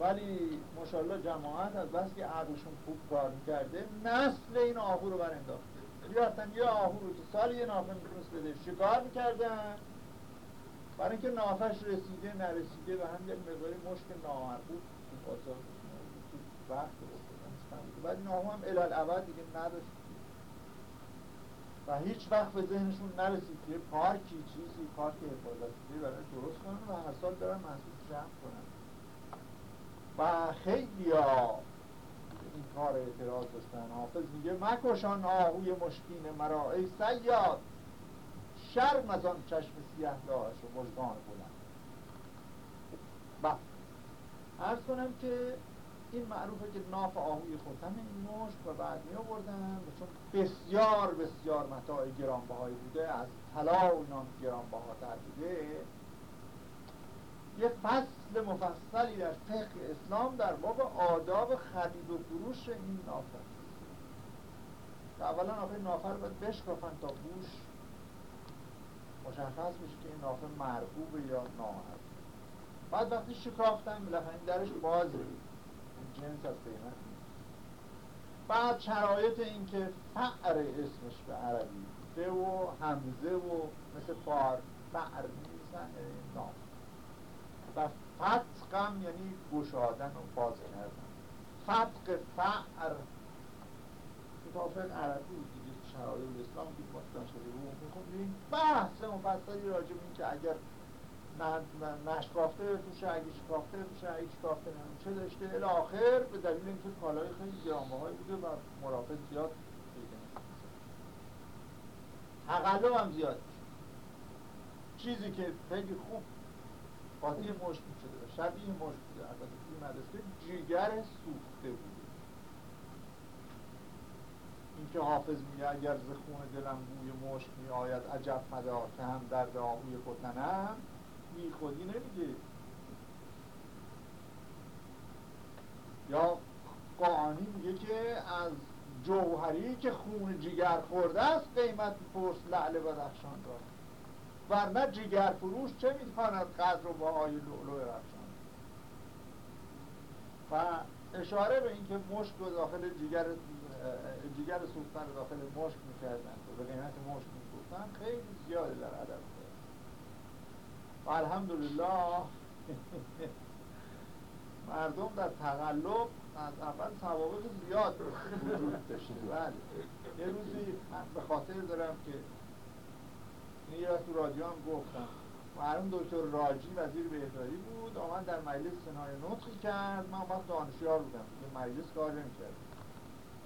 ولی ماشاءالله جماعت از بس که عقلشون خوب کار می‌کرده نسل این آهو رو برانداخته. بیارتن یه آهو رو که سال یه نافه می‌تونست بده. شکار می‌کردن. برای اینکه نافش رسیده نرسیده و هم یک مقداری مشک نامربوط تو پاسا وقت بعد این آهو هم الالعبد دیگه نداشت. و هیچ وقت به ذهنشون نرسید که پارکی چیزی پارک حفاظتی برای درست کنن و هر سال دارن محسوس جمع کنن. و خیلی ها این کار اعتراض داشتن. حافظ میگه مکشان آهوی مشکین مرا ای سیاد شرم از آن چشم سیه داشت و مژگان بلند. و عرض کنم که این معروفه که ناف آهوی خودم این مشت و بعد می آوردن و چون بسیار بسیار متاع گرانبهایی بوده از طلا و نام گرانبهاتر بوده یه فصل مفصلی در فقه اسلام در باب آداب خرید و فروش این نافه اولا نافه نافه رو باید بشکافن تا بوش مشخص میشه که این نافه مرغوبه یا نامرغوب بعد وقتی شکافتن بالاخره درش بازه. جنس قیمت بعد شرایط این که فعر اسمش به عربی به و همزه و مثل فار فعر میزن یعنی نام. و فتقم یعنی گشادن و باز کردن. فتق فعر کتاب عربی دیگه شرایط اسلام که ما داشته رو می‌خونیم بحث مفصلی راجع این که اگر نشکافته توشه اگه شکافته توشه اگه شکافته چه داشته؟ الاخر به دلیل اینکه کالای خیلی گرانبهایی بوده و مرافع زیاد تقلب هم زیاد چیزی که خیلی خوب قاطی مشت شده شبیه مشت بوده. البته توی مدرسه جیگر سوخته بوده. اینکه حافظ میگه اگر ز خون دلم بوی مشت می آید عجب مدار که هم درد آهوی فتنم بی خودی نمیگه یا قانی میگه که از جوهری که خون جگر خورده است قیمت پرس لعل بدخشان را. ورنه جگر فروش چه می‌تواند قدر و بهای لولو رفشان و اشاره به اینکه مشک رو داخل جگر جگر سوختن داخل مشک می‌کردن و به قیمت مشک می‌گفتن خیلی زیاده در عدد الحمدلله. مردم در تقلب از اول سوابق زیاد وجود داشته. بله. یه روزی من به خاطر دارم که این یه تو رادیو هم گفتم. مرحوم دکتر راجی وزیر بهداری بود. آمد در مجلس سنای نطقی کرد. من وقت دانشیار بودم. یه مجلس کار نمی‌کرد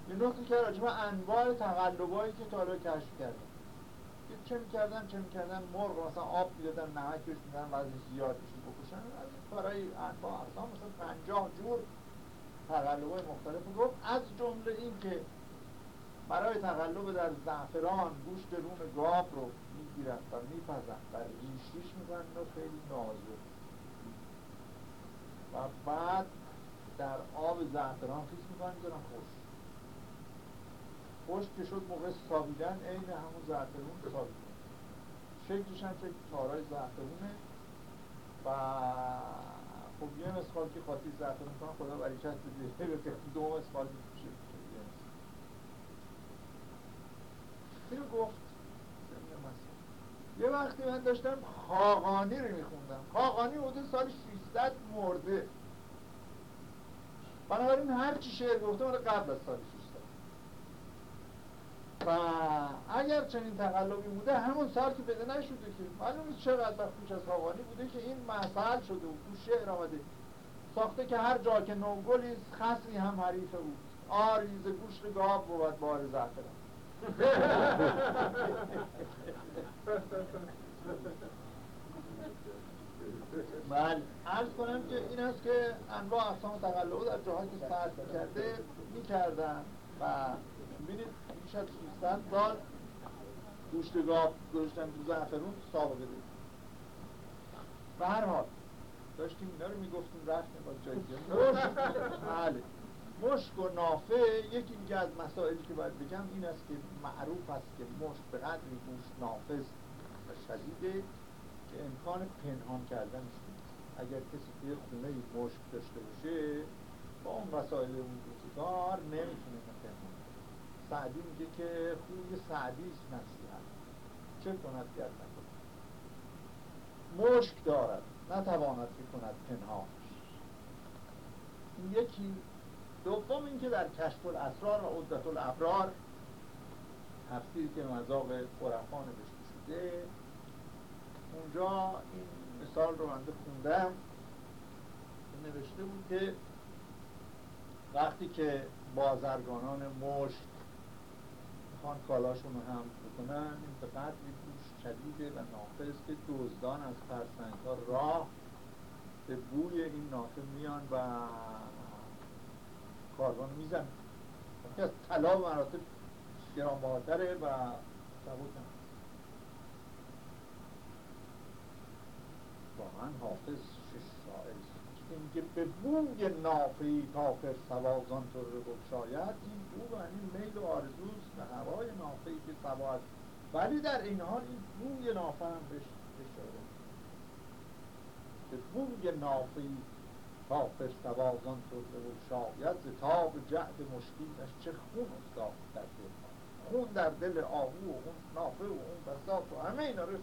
یه نطقی کرد راجب انواع تقلبایی که تا کشف کردم. چه می‌کردن؟ چه می‌کردن؟ مرغ مثلا آب می‌دادن نمک بهش میدن بعضی زیاد بشه بکشن از این کارهای انواع اقسام مثلا پنجاه جور تقلبای مختلف. گفت از جمله این که برای تقلب در زعفران گوشت روم گاو رو می‌گیرن و میپزن و ریش ریش می‌کنن و خیلی نازک. و بعد در آب زعفران خیس می‌کنن می‌ذارن خوش خوش که شد موقع سابیدن عین همون زعفرون سابیدن. شکلش هم شکل تارای زعفرونه. و خب یه مسخال که خاطی زعفرون کنن خدا بریشت بده. دو مسخال میشه. اینو گفت. یه وقتی من داشتم خاقانی رو میخوندم. خاقانی حدود سال 600 مرده. بنابراین هر چی شعر گفته مال قبل از سال 600 و اگر چنین تقلبی بوده همون سال که بده نشده که معلوم نیست چقدر وقت پیش از خاقانی بوده که این مسئل شده و تو شعر آمده. ساخته که هر جا که نوگلی خصری هم حریف بود. آریز گوشت گاب بود بار زعفران. من عرض کنم که این است که انواع اقسام تقلب در جاهایی که سرد کرده می‌کردن و ببینید بیش از 600 سال گوشت گاو گذاشتن تو زعفرون سابقه دید به هر حال داشتیم اینا رو می‌گفتیم رفتیم با جایی بله. مشک و نافه یکی دیگه از مسائلی که باید بگم این است که معروف است که مشک به قدری گوشت نافذ و شدیده که امکان پنهان کردن نیست. اگر کسی توی خونه مشک داشته باشه با اون وسایل اون روزگار نمی‌تونه سعدی میگه که خوی سعدی است نصیحت. چه کند گر نکند مشک دارد نتواند که کند پنهانش این یکی دوم اینکه در کشف الاسرار و عدت الابرار تفسیری که مذاق خرفا نوشته شده اونجا این مثال رو بنده خوندم نوشته بود که وقتی که بازرگانان مشت می‌خوان کالاشون رو هم بکنن این به قدری بوش شدیده و نافذ که دزدان از فرسنگ ها راه به بوی این نافه میان و کاروان میزن از طلا و مراتب گرانبهاتره و ثبوت هم. واقعا حافظ شش شاعر اینکه به بوی نافی کافر سوازان تو رو شاید این بو و این میل و آرزوست. به هوای نافی که سواز ولی در این حال این بوی نافه هم بهش اشاره به بوی نافی کافر سوازان شده و شاید ز تاب جعد مشکینش چه خون افتاد در دل خون در دل آهو و اون نافه و اون بساط و همه اینا رو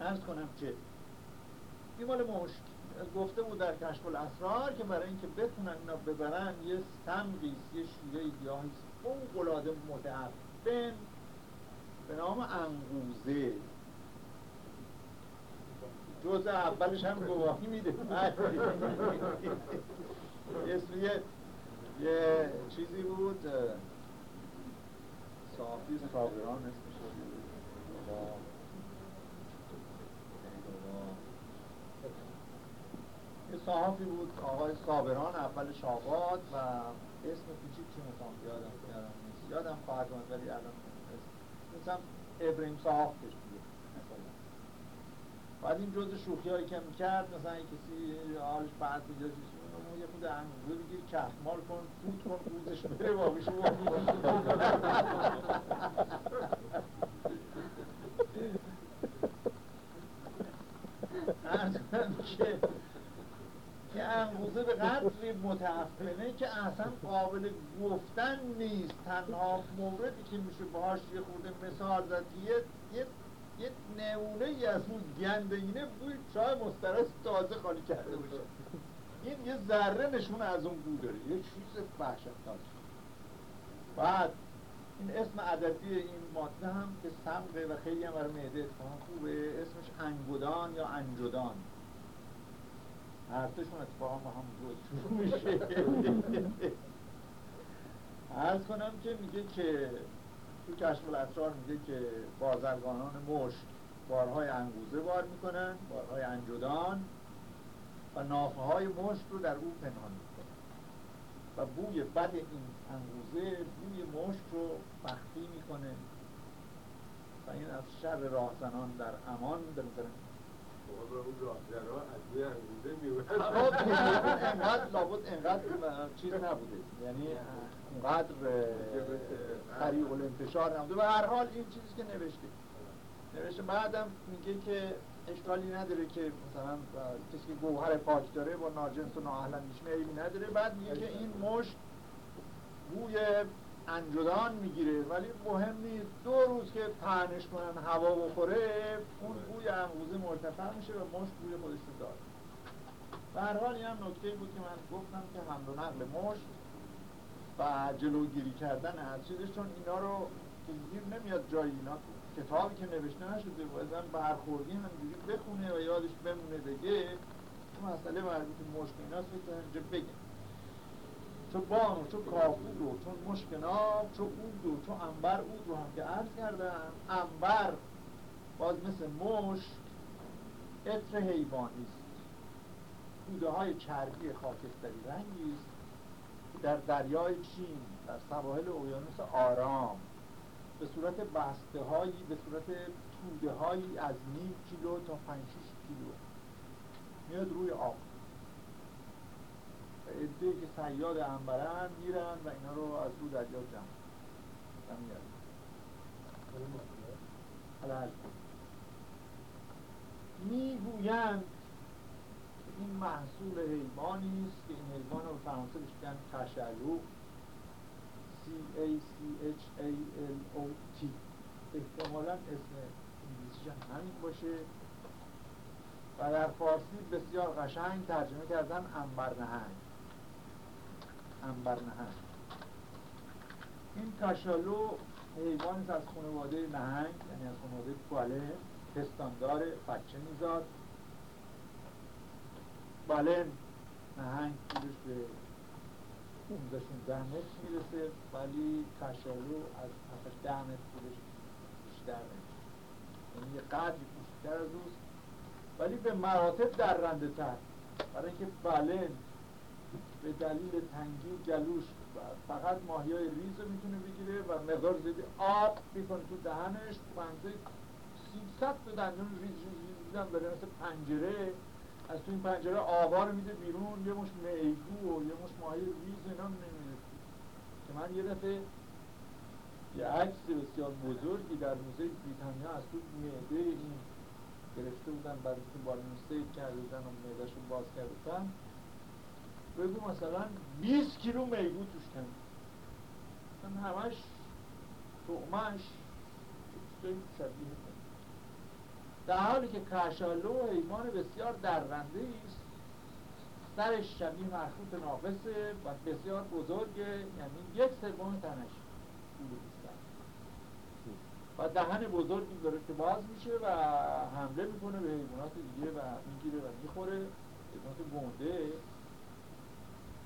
ارز کنم که این مال مشک. گفته بود در کشف الاسرار که برای اینکه بتونن اینا ببرن یه سمقی یه شیره گیاهی فوق‌العاده متعفن به نام انگوزه. جز اولش هم گواهی میده. یه یه چیزی بود صافی صابران اسمش یه صحافی بود آقای صابران اول شاباد و اسم کوچیک چی می‌خوام؟ یادم نیست. یادم خواهد آمد ولی الان مثلا ابراهیم صحاف بهش بعد این جز شوخی هایی که می‌کرد مثلا کسی حالش بعد یا یه خود انگوزه بگیر کخمال کن فوت کن بوزش بره بابیشو که که انگوزه به قدری متعفنه که اصلا قابل گفتن نیست. تنها موردی که میشه باهاش یه خورده مثال زد یه, یه یه نمونه ای از اون گندگینه بوی چای مسترس تازه خالی کرده باشه. این یه ذره نشون از اون بو داره. یه چیز وحشت بعد این اسم عددی این ماده هم که سمقه و خیلی هم برای معده خوبه اسمش انگودان یا انجدان هر اتفاقا با هم بود میشه. عرض کنم که میگه که تو کشف الاسرار میگه که بازرگانان مشت بارهای انگوزه بار می‌کنن بارهای انجدان و نافه های مشت رو در او پنهان می‌کنن. و بوی بد این انگوزه بوی مشت رو مخفی می‌کنه. و این از شر راهزنان در امان بنظرم انقدر لابد انقدر چیز نبوده. یعنی اونقدر طریق الانتشار نبوده. و هر حال این چیزی که نوشته. نوشته بعدم میگه که اشکالی نداره که مثلا کسی که گوهر پاک داره با ناجنس و نااهلن میشنه نداره. بعد میگه که این مشت بوی انجدان می‌گیره. ولی مهم نیست. دو روز که پهنش کنن هوا بخوره اون بوی انگوزه مرتفع میشه و مشت بوی خودش رو داره. و هر حال این هم نکته بود که من گفتم که حمل و نقل مشت و جلوگیری کردن از چیزش چون اینا رو نمیاد جایی اینا. کتابی که نوشته نشده بازم برخوردی همینجوری بخونه و یادش بمونه بگه تو مسئله مربوط مشک ایناست که اینجا بگه چو بانو چو کافور و چون مشکناب چو اود و چو انبر اود رو هم که عرض کردم. انبر باز مثل مشک عطر حیوانی است. های چربی خاکستری رنگی است در دریای چین در سواحل اقیانوس آرام به صورت بسته هایی به صورت توده هایی از نیم کیلو تا 5 کیلو میاد روی آب. و که سیاد انبرن میرن و اینا رو از رو دریا جمع میارن می‌گویند این محصول حیوانی است که این حیوان رو فرانسه بشکن کشلو C A C H A L O T. احتمالا اسم انگلیسیش همین باشه. و در فارسی بسیار قشنگ ترجمه کردن انبر نهنگ انبر نهنگ این کاشالو حیوانی از خانواده نهنگ یعنی از خانواده کواله پستاندار بچه میزاد. بالن نهنگ خودش به 15 16 متر می‌رسه ولی کشالو از 7 ده متر خودش بیشتر نمیشه یعنی یه قدری کوچکتر از اوست ولی به مراتب درنده تر. برای اینکه بالن به دلیل تنگی جلوش فقط ماهی های ریز رو می‌تونه بگیره و مقدار زیادی آب می‌کنه تو دهنش. منتها 300 تا دندون ریز ریز ریز داره مثل پنجره. از تو این پنجره آبا رو میده بیرون یه مشت میگو و یه مشت ماهی ریز اینا نمیده که من یه دفعه یه عکس بسیار بزرگی در موزه بریتانیا از تو معده این گرفته بودن برای که بالون سیف کرده بودن و معدهشون باز کرده بگو مثلا 20 کیلو میگو توش کن همش تومش شبیه در حالی که کشالو حیوان بسیار درنده است سرش شبیه مخصوط ناقصه و بسیار بزرگه یعنی یک سوم تنش و دهن بزرگی داره که باز میشه و حمله می‌کنه به حیوانات دیگه و می‌گیره و می‌خوره. حیوانات گنده.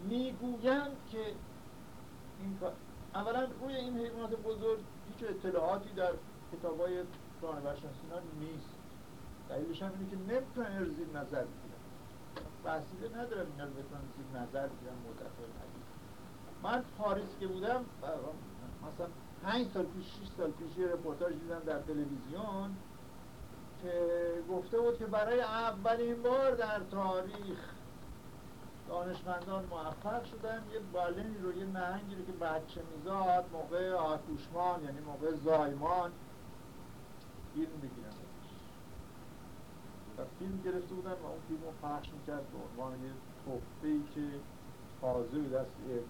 می‌گویند که این اولا روی این حیوانات بزرگ هیچ اطلاعاتی در کتاب های جانور نیست. دلیلش هم اینه که نمی‌تونن زیر نظر بگیرن. وسیله ندارم اینا رو بتونن زیر نظر بگیرن مدت من پاریس که بودم مثلا پنج سال پیش 6 سال پیش یه رپورتاج دیدم در تلویزیون که گفته بود که برای اولین بار در تاریخ دانشمندان موفق شدن. یه بالینی رو یه نهنگی رو که بچه میزاد موقع آتوشمان یعنی موقع زایمان فیلم بگیرن و فیلم گرفته بودن و اون فیلم رو پخش می‌کرد به عنوان یه که تازه به دست علم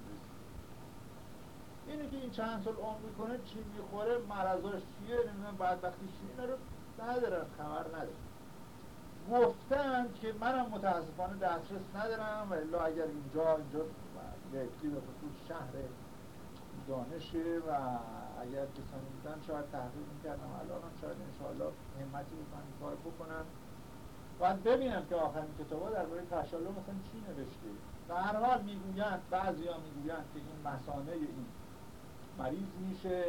اینه که این چند سال عمر می‌کنه چی می‌خوره؟ مرضاش چیه؟ نمی‌دونم. بعد وقتی چیه اینا ندارن خبر ندارن. گفتن که منم متاسفانه دسترس ندارم و الا اگر اینجا اینجا لیکلی به خصوص شهر دانشه و اگر کسانی بودن شاید تحقیق می‌کردم. الان هم شاید انشاءالله همتی بکنم این کار بکنم باید ببینم که آخرین کتاب درباره تشالو مثلا چی نوشته. و هر حال می‌گویند بعضی ها می‌گویند که این مسانه این مریض میشه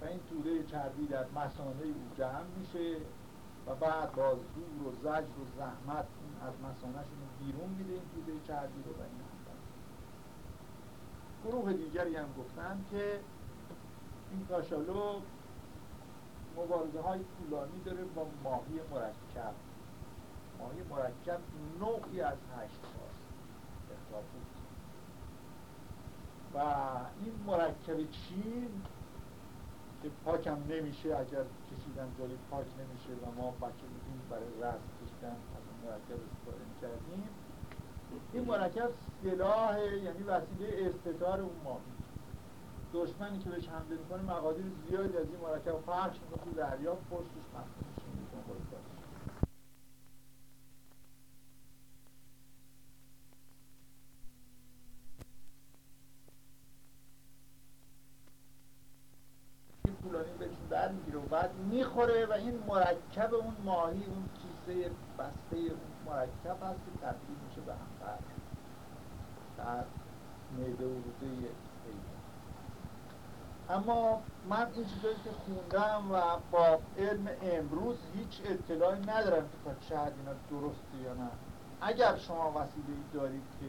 و این توده چربی در مسانه او جمع میشه. و بعد با زور و زجر و زحمت از مسانهشون بیرون میده این توده چربی رو و این گروه دیگری هم گفتن که این کاشالو مبارزه های طولانی داره با ماهی مرکب. ماهی مرکب نوعی از هشت هاست و این مرکب چین که پاکم نمیشه اگر کشیدن جالی پاک نمیشه و ما بچه بودیم برای رست کشیدن از این مرکب استفاده کردیم این مرکب سلاح یعنی وسیله استطار اون ماهی. دشمنی که بهش حمله می‌کنه مقادیر زیادی از این مرکب پخش می‌کنه تو دریا پشتش پخش میشه می‌گیره و بعد می‌خوره و این مرکب اون ماهی اون کیسه بسته اون مرکب هست که تبدیل میشه به هم در میده و اما من این چیزایی که خوندم و با علم امروز هیچ اطلاعی ندارم که تا چه اینا درسته یا نه. اگر شما وسیله دارید که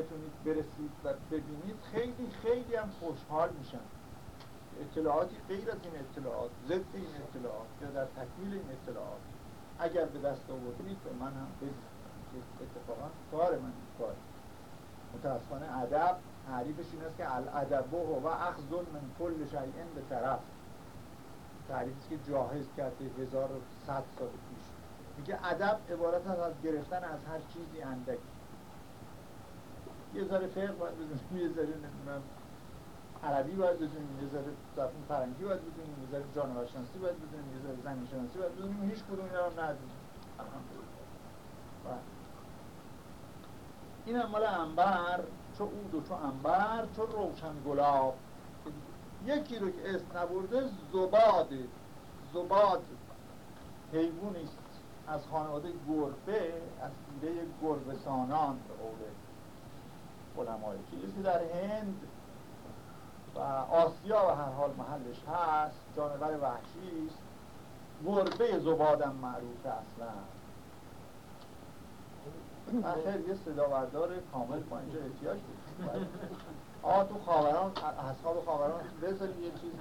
بتونید برسید و ببینید خیلی خیلی هم خوشحال میشن اطلاعاتی غیر از این اطلاعات ضد این اطلاعات یا در تکمیل این اطلاعات اگر به دست آوردید به من هم که اتفاقا کار من کار. متاسفانه ادب تعریفش این است که الادب و اخذ من کل شیء به طرف. تعریفی که جاهز کرده هزار و ست سال پیش. میگه ادب عبارت از گرفتن از هر چیزی اندک یه ذره فرق باید بدونیم یه ذره نمی‌دونم. عربی باید بدونیم یه ذره زبان فرنگی باید بدونیم یه ذره جانور شناسی باید بدونیم یه ذره زمین شناسی باید بدونیم. هیچ کدوم اینا رو ندونیم. این هم مال انبر چو اود و چو انبر چو روشن گلاب. یکی رو که اسم نبرده زباده زباد حیوانی از خانواده گربه از دیده گربسانان به قول علمایی که در هند و آسیا و هر حال محلش هست جانور وحشی است. گربه زبادم معروفه اصلا آخر یه صدا بردار کامل با اینجا احتیاج داریم. آه تو خاوران اصحاب خاوران بذاریم یه چیز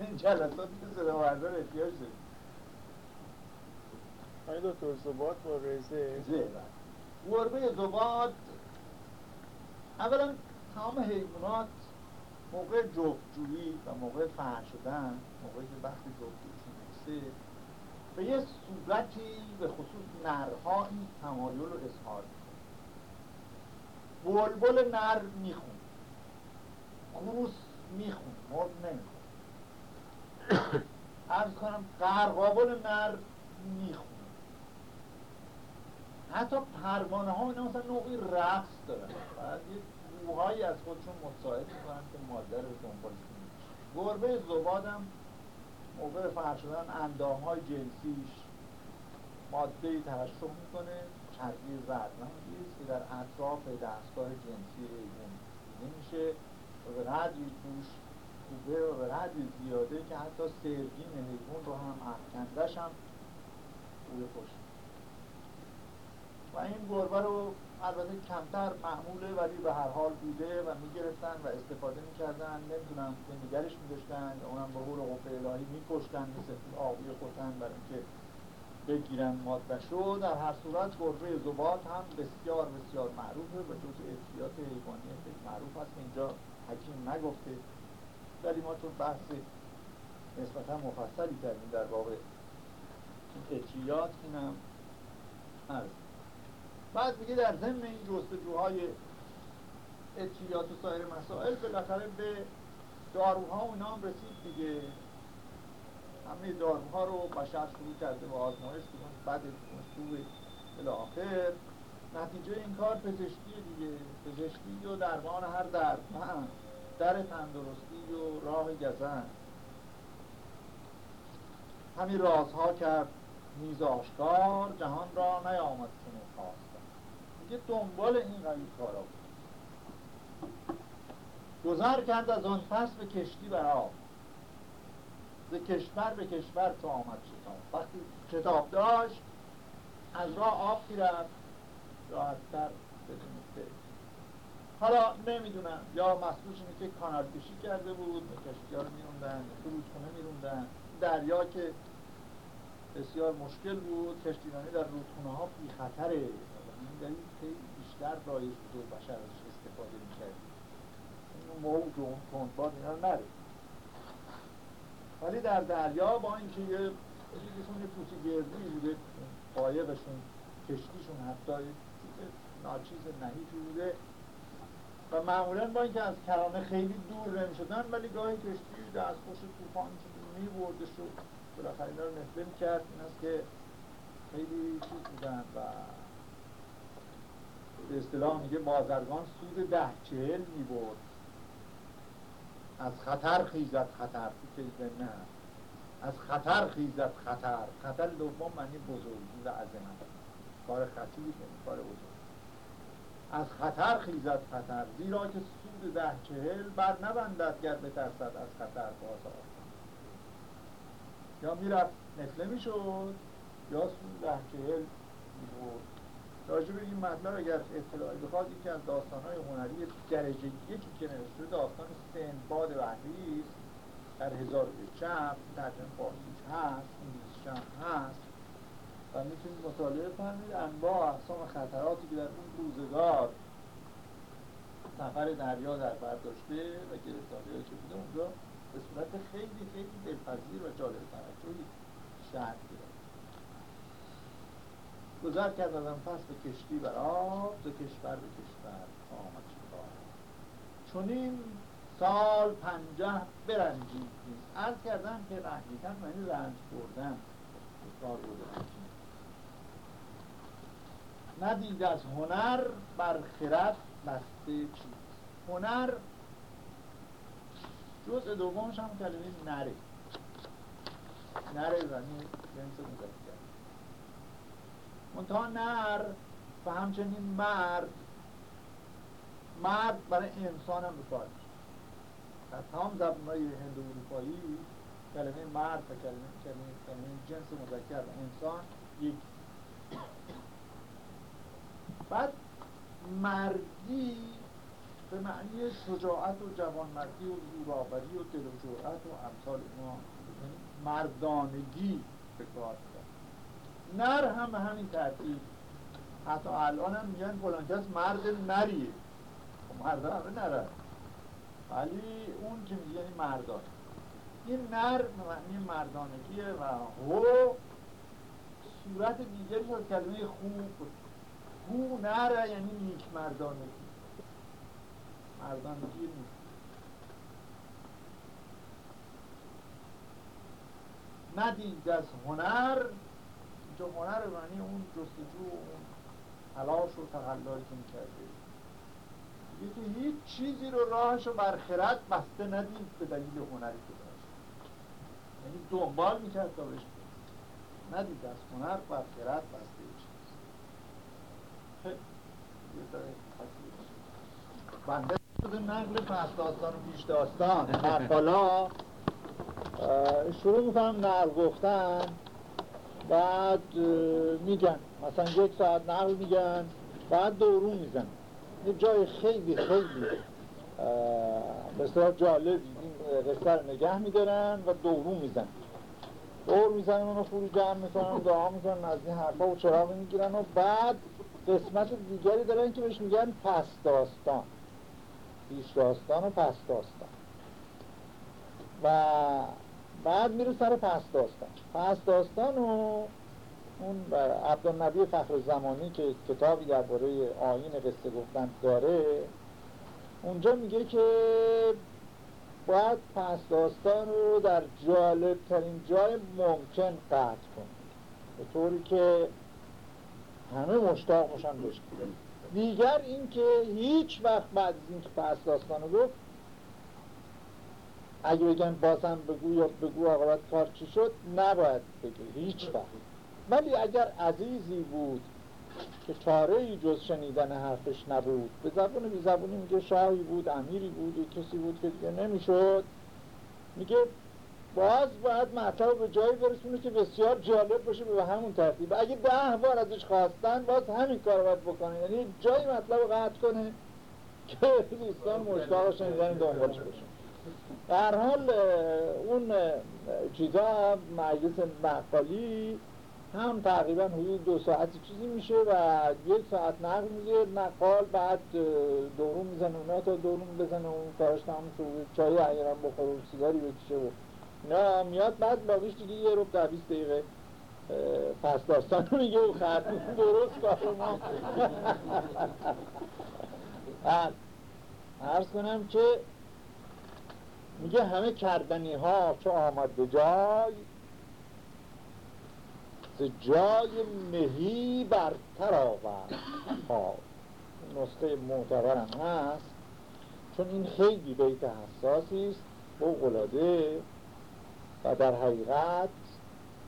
این جلسات که صدا بردار احتیاج داریم. این دکتر زباد با رزه. گربه زباد اولا تمام حیوانات موقع جفتجویی و موقع فرع شدن موقعی که وقت جفتجویی می‌رسه به یه صورتی به خصوص نرها این تمایل رو اظهار می‌کنه. بلبل نر میخون خروس میخون مرد نمیخون ارز کنم قرقابل نر میخون حتی پروانه ها اینا مثلا نوعی رقص دارن. بعد یه بوهایی از خودشون متساعد می‌کنن که مادر رو دنبال گربه زبادم موقع فرق شدن اندام های جنسیش ماده ترشح می‌کنه چربی زردمندی که در اطراف دستگاه جنسی نمیشه و به ردی توش خوبه و به ردی زیاده که حتی سرگین حیوان رو هم افکندش هم بوی خوش. و این گربه رو البته کمتر معموله ولی به هر حال بوده و می‌گرفتن و استفاده می‌کردن. نمی‌دونم که نگرش میداشتن یا اونم به حول قفه الهی میکشتن مثل آقی خوتن برای اینکه بگیرن ماده شد در هر صورت گربه زباد هم بسیار بسیار معروفه و جز اطفیات حیوانی خیلی معروف هست اینجا حکیم نگفته ولی ما چون بحث نسبتا مفصلی کردیم در واقع. اطفیات اینم عرض بعد میگه در ضمن این جستجوهای اطفیات و سایر مسائل بالاخره به داروها و نام رسید دیگه. همه داروها رو بشر شروع کرده و آزمایش کنون بعد مشروع الاخر نتیجه این کار پزشکی دیگه. پزشکی و درمان هر درد در تندرستی و راه گزن همین رازها کرد. میز آشکار جهان را نیامد خواستن میگه دنبال این قوی کارا بود. گذر کرد از آن پس به کشتی بر آب ز کشور به کشور تو آمد شتاب. وقتی کتاب داشت از راه آب رفت راحتتر بدون حالا نمی‌دونم. یا مسئولش اینه که کانال کشی کرده بود کشتی ها رو میروندن رودخونه میروندن. دریا که بسیار مشکل بود کشتیرانی در رودخونه ها بی خطره. این دلیل رایج بود و بشر ازش استفاده می‌کرد. موج و اون تندباد اینا رو ولی در دریا با اینکه یه چیزشون یه پوچی گردی بوده قایقشون کشتیشون حتی ناچیز نحیفی بوده. و معمولا با اینکه از کرانه خیلی دور نمی شدن ولی گاهی کشتی دستخوش طوفان می بردش و بالاخره اینا رو نفله می کرد. این است که خیلی چیز بودن و به اصطلاح میگه بازرگان سود ده چهل می برد از خطر خیزد خطر تو نه از خطر خیزد خطر. خطر دوم معنی بزرگی و عظمت. کار خطیر کار بزرگ. از خطر خیزد خطر زیرا که سود ده چهل بر نبندد گر بترسد از خطر باز یا می‌رفت نفله می‌شد یا سود ده چهل میبود راجع به این مطلب اگر اطلاعی بخواد یکی از داستانهای هنری درجه یکی که نوشته داستان سنباد وحدی است در هزار چپ ترجمه فارسیش هست انگلیسیش هست. و می‌تونید مطالعه کنید انواع اقسام خطراتی که در اون روزگار سفر دریا در برداشته و گرفتاری که بوده اونجا به صورت خیلی خیلی دلپذیر و جالب توجهی شهر گرفت. گذر کرد از پس به کشتی بر آب ز کشور به کشور. آمد شکار چونین سال پنجه برنجید. نیست عرض کردم که رنجیدن معنی رنج بردن. کار بوده ندید از هنر بر خرد بسته چیز. هنر جزء دومش هم کلمه نره. نره زنی جنس مذکر منتها نر و همچنین مرد. مرد برای انسان هم بکار در تمام زبانهای هند و اروپایی کلمه مرد و کلمه, کلمه, کلمه جنس مذکر و انسان یک. بعد مردی به معنی شجاعت و جوانمردی و زورآوری و دل و جرأت و امثال اینا یعنی مردانگی به کار نر هم به همین ترتیب. حتی الان هم میگن فلان کس مرد نریه. خب مرد همه نره. ولی اون که میگه این مردان. این نر معنی مردانگیه و هو صورت دیگری از کلمه خوب هو نره یعنی نیک مردانگی. مردانگی نیست. ندید از هنر اینجا هنر معنی اون جستجو اون تلاش و تقلایی که می‌کرده که هیچ چیزی رو راهش رو بر خرد بسته ندید به دلیل هنری که داشت. یعنی دنبال می‌کرد تا بهش ندید از هنر بر خرد بسته چیز. بنده شده نقل پس داستان و پیش داستان. حالا شروع می‌کنم نقل گفتن. بعد میگن مثلا یک ساعت نقل میگن بعد دورون میزن یه جای خیلی خیلی بسیار جالب این قصه رو نگه میدارن و دورون میزن دور می‌زنن اونو خوری جمع می‌کنن دعا می‌کنن از این حرفا و چراغ می‌گیرن و بعد قسمت دیگری دارن که بهش میگن پس داستان. پیش داستان و پس داستان. و بعد میره سر پس داستان. پس داستان و اون عبدالنبی فخر زمانی که کتابی درباره آین قصه گفتن داره اونجا میگه که باید پس داستان رو در جالب ترین جای ممکن قطع کن به طوری که همه مشتاق باشن بشکنن دیگر اینکه هیچ وقت بعد از اینکه پس داستان رو گفت اگه بگن بازم بگو یا بگو آقابت کار چی شد نباید بگه هیچ وقت. ولی اگر عزیزی بود که چاره ای جز شنیدن حرفش نبود به زبون بی زبونی میگه شاهی بود امیری بود کسی بود که دیگه نمی‌شد میگه باز باید مطلب به جایی برسونه که بسیار جالب باشه به همون ترتیب. اگه ده بار ازش خواستن باز همین کار باید بکنه. یعنی جایی مطلب قطع کنه که دوستان مشتاق شنیدن دنبالش باشه. در حال اون چیزا مجلس مقالی هم تقریبا حدود دو ساعتی چیزی میشه و یک ساعت نقل میگه نقال بعد دورون می‌زنه اونا تا دورون بزنه اون کارش تمام شد چای اگرم بخوره و سیگاری بکشه و نه میاد بعد باقیش دیگه یه رو در 20 دقیقه پس داستان میگه و خرطون درست کار ما بعد عرض کنم که میگه همه کردنی ها چو آمد به جای ز جای مهی برتر آورد. ها نسخه معتبرم هست. چون این خیلی بیت حساسی است فوقالعاده و در حقیقت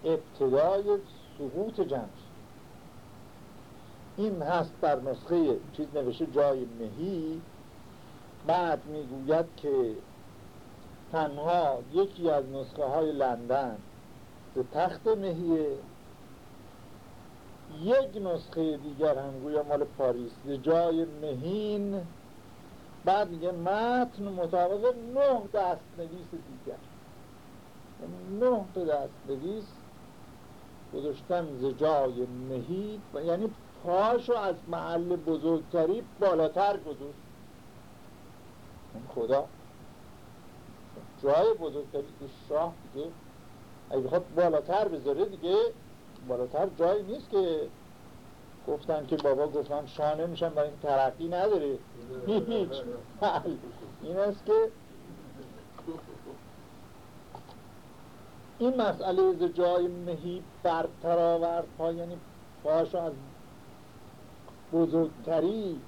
ابتدای سقوط جمع این هست در نسخه چیز نوشته جای مهی. بعد می‌گوید که تنها یکی از نسخه های لندن به تخت مهیه. یک نسخه دیگر هم گویا مال پاریس جای مهین. بعد میگه متن مطابق نه دست نویس دیگر. نه تا دست نویس گذاشتن ز جای مهید یعنی پاشو از محل بزرگتری بالاتر گذاشت. خدا. جای بزرگتری که شاه دیگه. اگه بخواد بالاتر بذاره دیگه بالاتر جایی نیست که گفتن که بابا گفتم شانه میشن برای این ترقی نداره. هیچ. این است که این مسئله از جای مهی برتر آورد پا یعنی پاشو از بزرگتری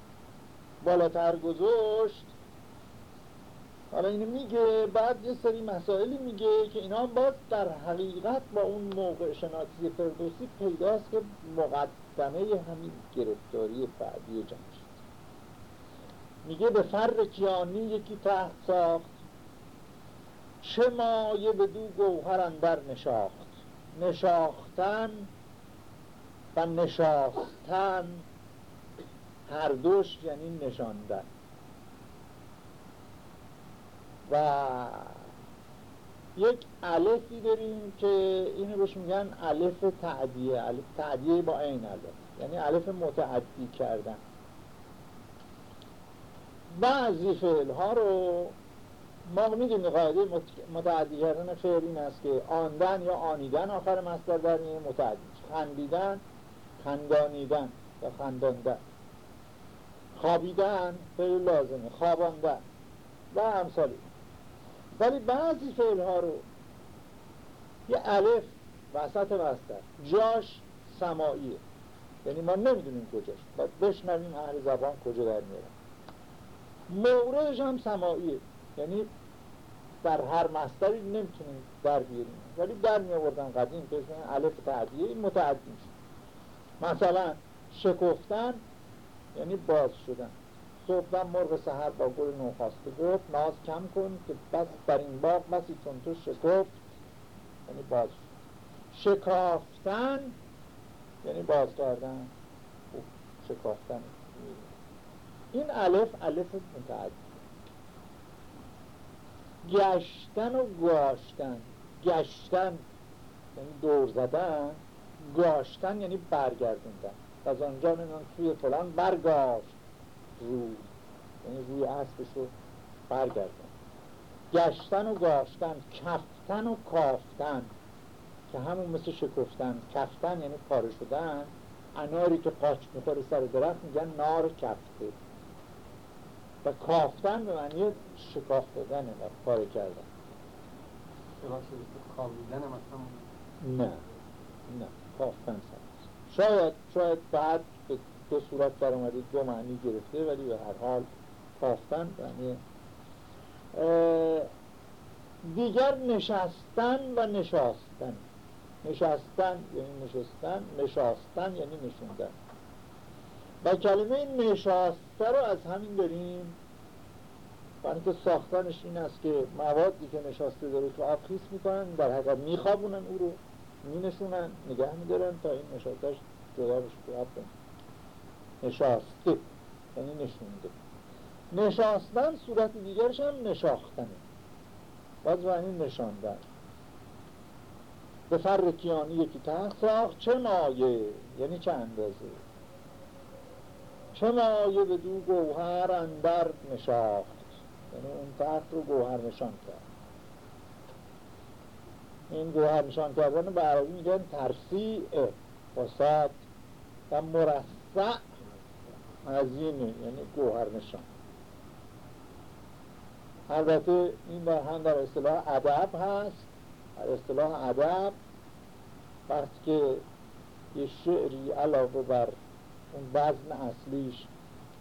بالاتر گذاشت. حالا اینو میگه بعد یه سری مسائلی میگه که اینا باز در حقیقت با اون موقع شناسی فردوسی پیداست که مقدمه همین گرفتاری فعدی جمع شد میگه به فر کیانی یکی تحت ساخت چه مایه به دو گوهر اندر نشاخت. نشاختن و نشاختن هر دوش یعنی نشاندن. و یک الفی داریم که اینو بهش میگن الف تعدیه. الف تعدیه با این الف. یعنی الف متعدی کردن. بعضی فعل ها رو ما می‌دونیم قاعده متعدی کردن فعل این است که آندن یا آنیدن آخر مصدر در این متعدی. خندیدن خندانیدن یا خنداندن. خوابیدن فعل لازمه. خواباندن. و همسالی ولی بعضی فعل ها رو یه الف وسط مستر جاش سماییه یعنی ما نمی‌دونیم کجاست باید بشنویم اهل زبان کجا در میارن موردش هم سماعیه. یعنی در هر مستری نمی‌تونیم در بیاریم. ولی در می آوردن قدیم که الف تعدیه. این متعدی میشه. مثلا شکفتن یعنی باز شدن. صبح مرغ سهر با گل نوخاسته گفت ناز کم کن که بس در این باغ بسی چون تو شکفت یعنی باز. شکافتن یعنی باز کردن. شکافتن. این الف الف متعدی گشتن و گاشتن. گشتن یعنی دور زدن. گاشتن یعنی برگردوندن. از آنجا نمی‌دونم سوی فلان برگاشت. روی یعنی روی اسبش رو برگردن گشتن و گاشتن کفتن و کافتن که همون مثل شکفتن. کفتن یعنی پاره شدن. اناری که قاچ می‌خوره سر درخت میگن نار کفته. و کافتن به معنی شکاف دادن و پاره کردن. نه. نه. کافتن شاید شاید بعد دو صورت در اومده دو معنی گرفته ولی به هر حال کافتن یعنی دیگر نشستن و نشاستن. نشستن یعنی نشستن نشاستن یعنی نشوندن. و کلمه نشاسته رو از همین داریم. برای که ساختنش این است که موادی که نشاسته داره تو خیس می‌کنن در حقیقت میخوابونن او رو مینشونن نگه میدارن تا این نشاستش جدا بشه تو آب نشاسته یعنی نشونده. نشاستن صورت دیگرش هم نشاختنه. باز معنی نشاندن. به فر کیانی یکی ساخت چه مایه؟ یعنی چه اندازه؟ چه مایه به دو گوهر اندر نشاخت؟ یعنی اون تحت رو گوهر نشان کرد. این گوهر نشان کردن به عربی میگن ترسیع وسط و مرسع. عظیمه یعنی گوهر نشان. البته این در هم در اصطلاح ادب هست در اصطلاح ادب وقتی که یه شعری علاوه بر اون وزن اصلیش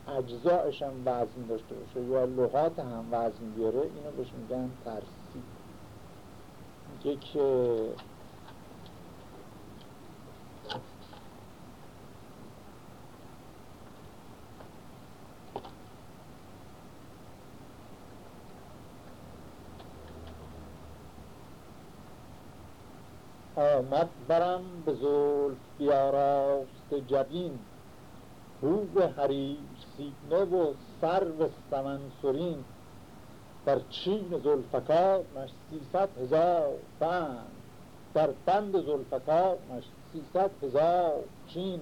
اجزایش هم وزن داشته باشه یا لغات هم وزن بیاره اینو بهش میگن ترسی. میگه آمد برم به زلف بیاراست جبین. روح حریر سینه و سر و سمنسورین. در چین زلفکارش سیصد هزار بند در بند زلفکارش سیصد هزار چین.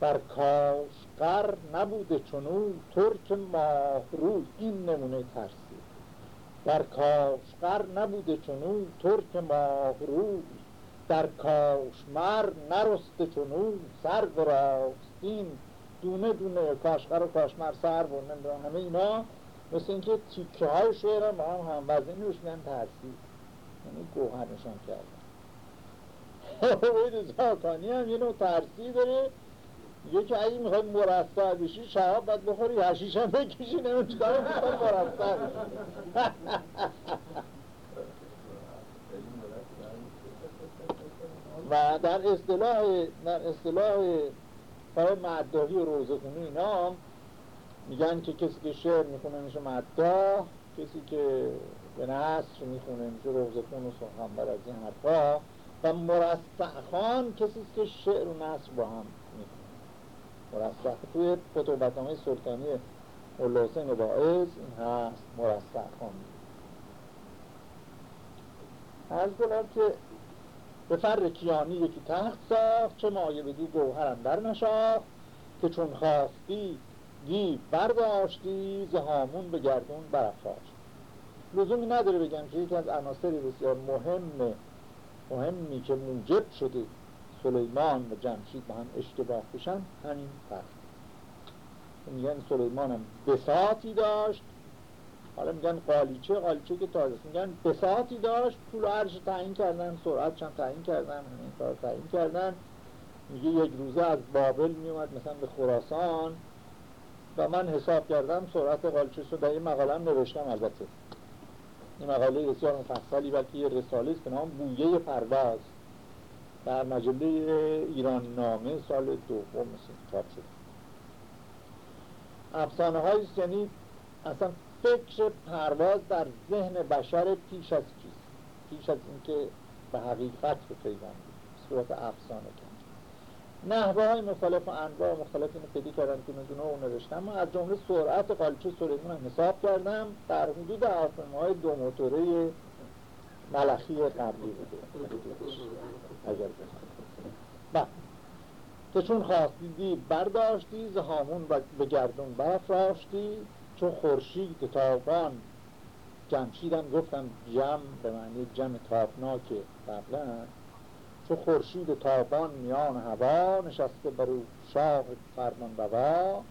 در کاشقر نبوده چونو ترک ماهرو. این نمونه ترسی در کاشقر نبوده چونو ترک ماهرو در کاشمر نرسته چونو سر و راستین دونه دونه کاشقر و کاشمر سر و همه اینا مثل اینکه تیکه های شعر ما هم هم وزنی روش میگن ترسی. یعنی گوهر نشان کردن اوید زاکانی هم یه نوع ترسی داره. میگه که اگه می‌خوای مرصع بشی شراب باید بخوری هشیش هم بکشی نمید چکار می‌خوای مرصع و در اصطلاح در اصطلاح برای مدداهی و روزه اینا میگن که کسی که شعر می‌خونه میشه مدداه کسی که به نصر می‌خونه میشه روزه خون و سخنبر از این حرفا. و مرصع خان کسی که شعر و نصر با هم مرصع توی فتوبتنامه سلطانی مولا حسین باعث این هست خان. از کنم که به فر کیانی یکی تخت ساخت چه مایه به دو گوهر اندر نشاخت که چون خواستی دی برداشتی زهامون به گردون برافراشت. لزومی نداره بگم که یکی از عناصر بسیار مهم مهمی که موجب شده سلیمان و جمشید با هم اشتباه بشن همین تخت میگن سلیمان هم بساتی داشت. حالا میگن قالیچه قالیچه که تازه میگن بساتی داشت طول عرش تعیین کردن سرعت هم تعیین کردن همین کار تعیین کردن. میگه یک روزه از بابل میومد مثلا به خراسان و من حساب کردم سرعت قالچه رو در این مقاله نوشتم البته. این مقاله بسیار مفصلی بلکه یه رساله است به نام بویه پرواز. در مجله ایران نامه سال دوم چاپ شد. افسانه های یعنی اصلا فکر پرواز در ذهن بشر پیش از چیز پیش از اینکه به حقیقت بپیوندید صورت افسانه کرد نحوه های مختلف و انواع مختلف اینو پیدا کردن که دونه اون نوشتم. من از جمله سرعت قالچه سلیمان حساب کردم. در حدود های دو موتوره ملخی قبلی بوده. اگر بله. تو چون خواستیدی برداشتی زهامون به گردون برافراشتی چون خورشید تابان جمشیدم گفتم جم به معنی جمع تابناک قبلا چو خورشید تابان میان هوا نشسته بر او شاه فرمان روا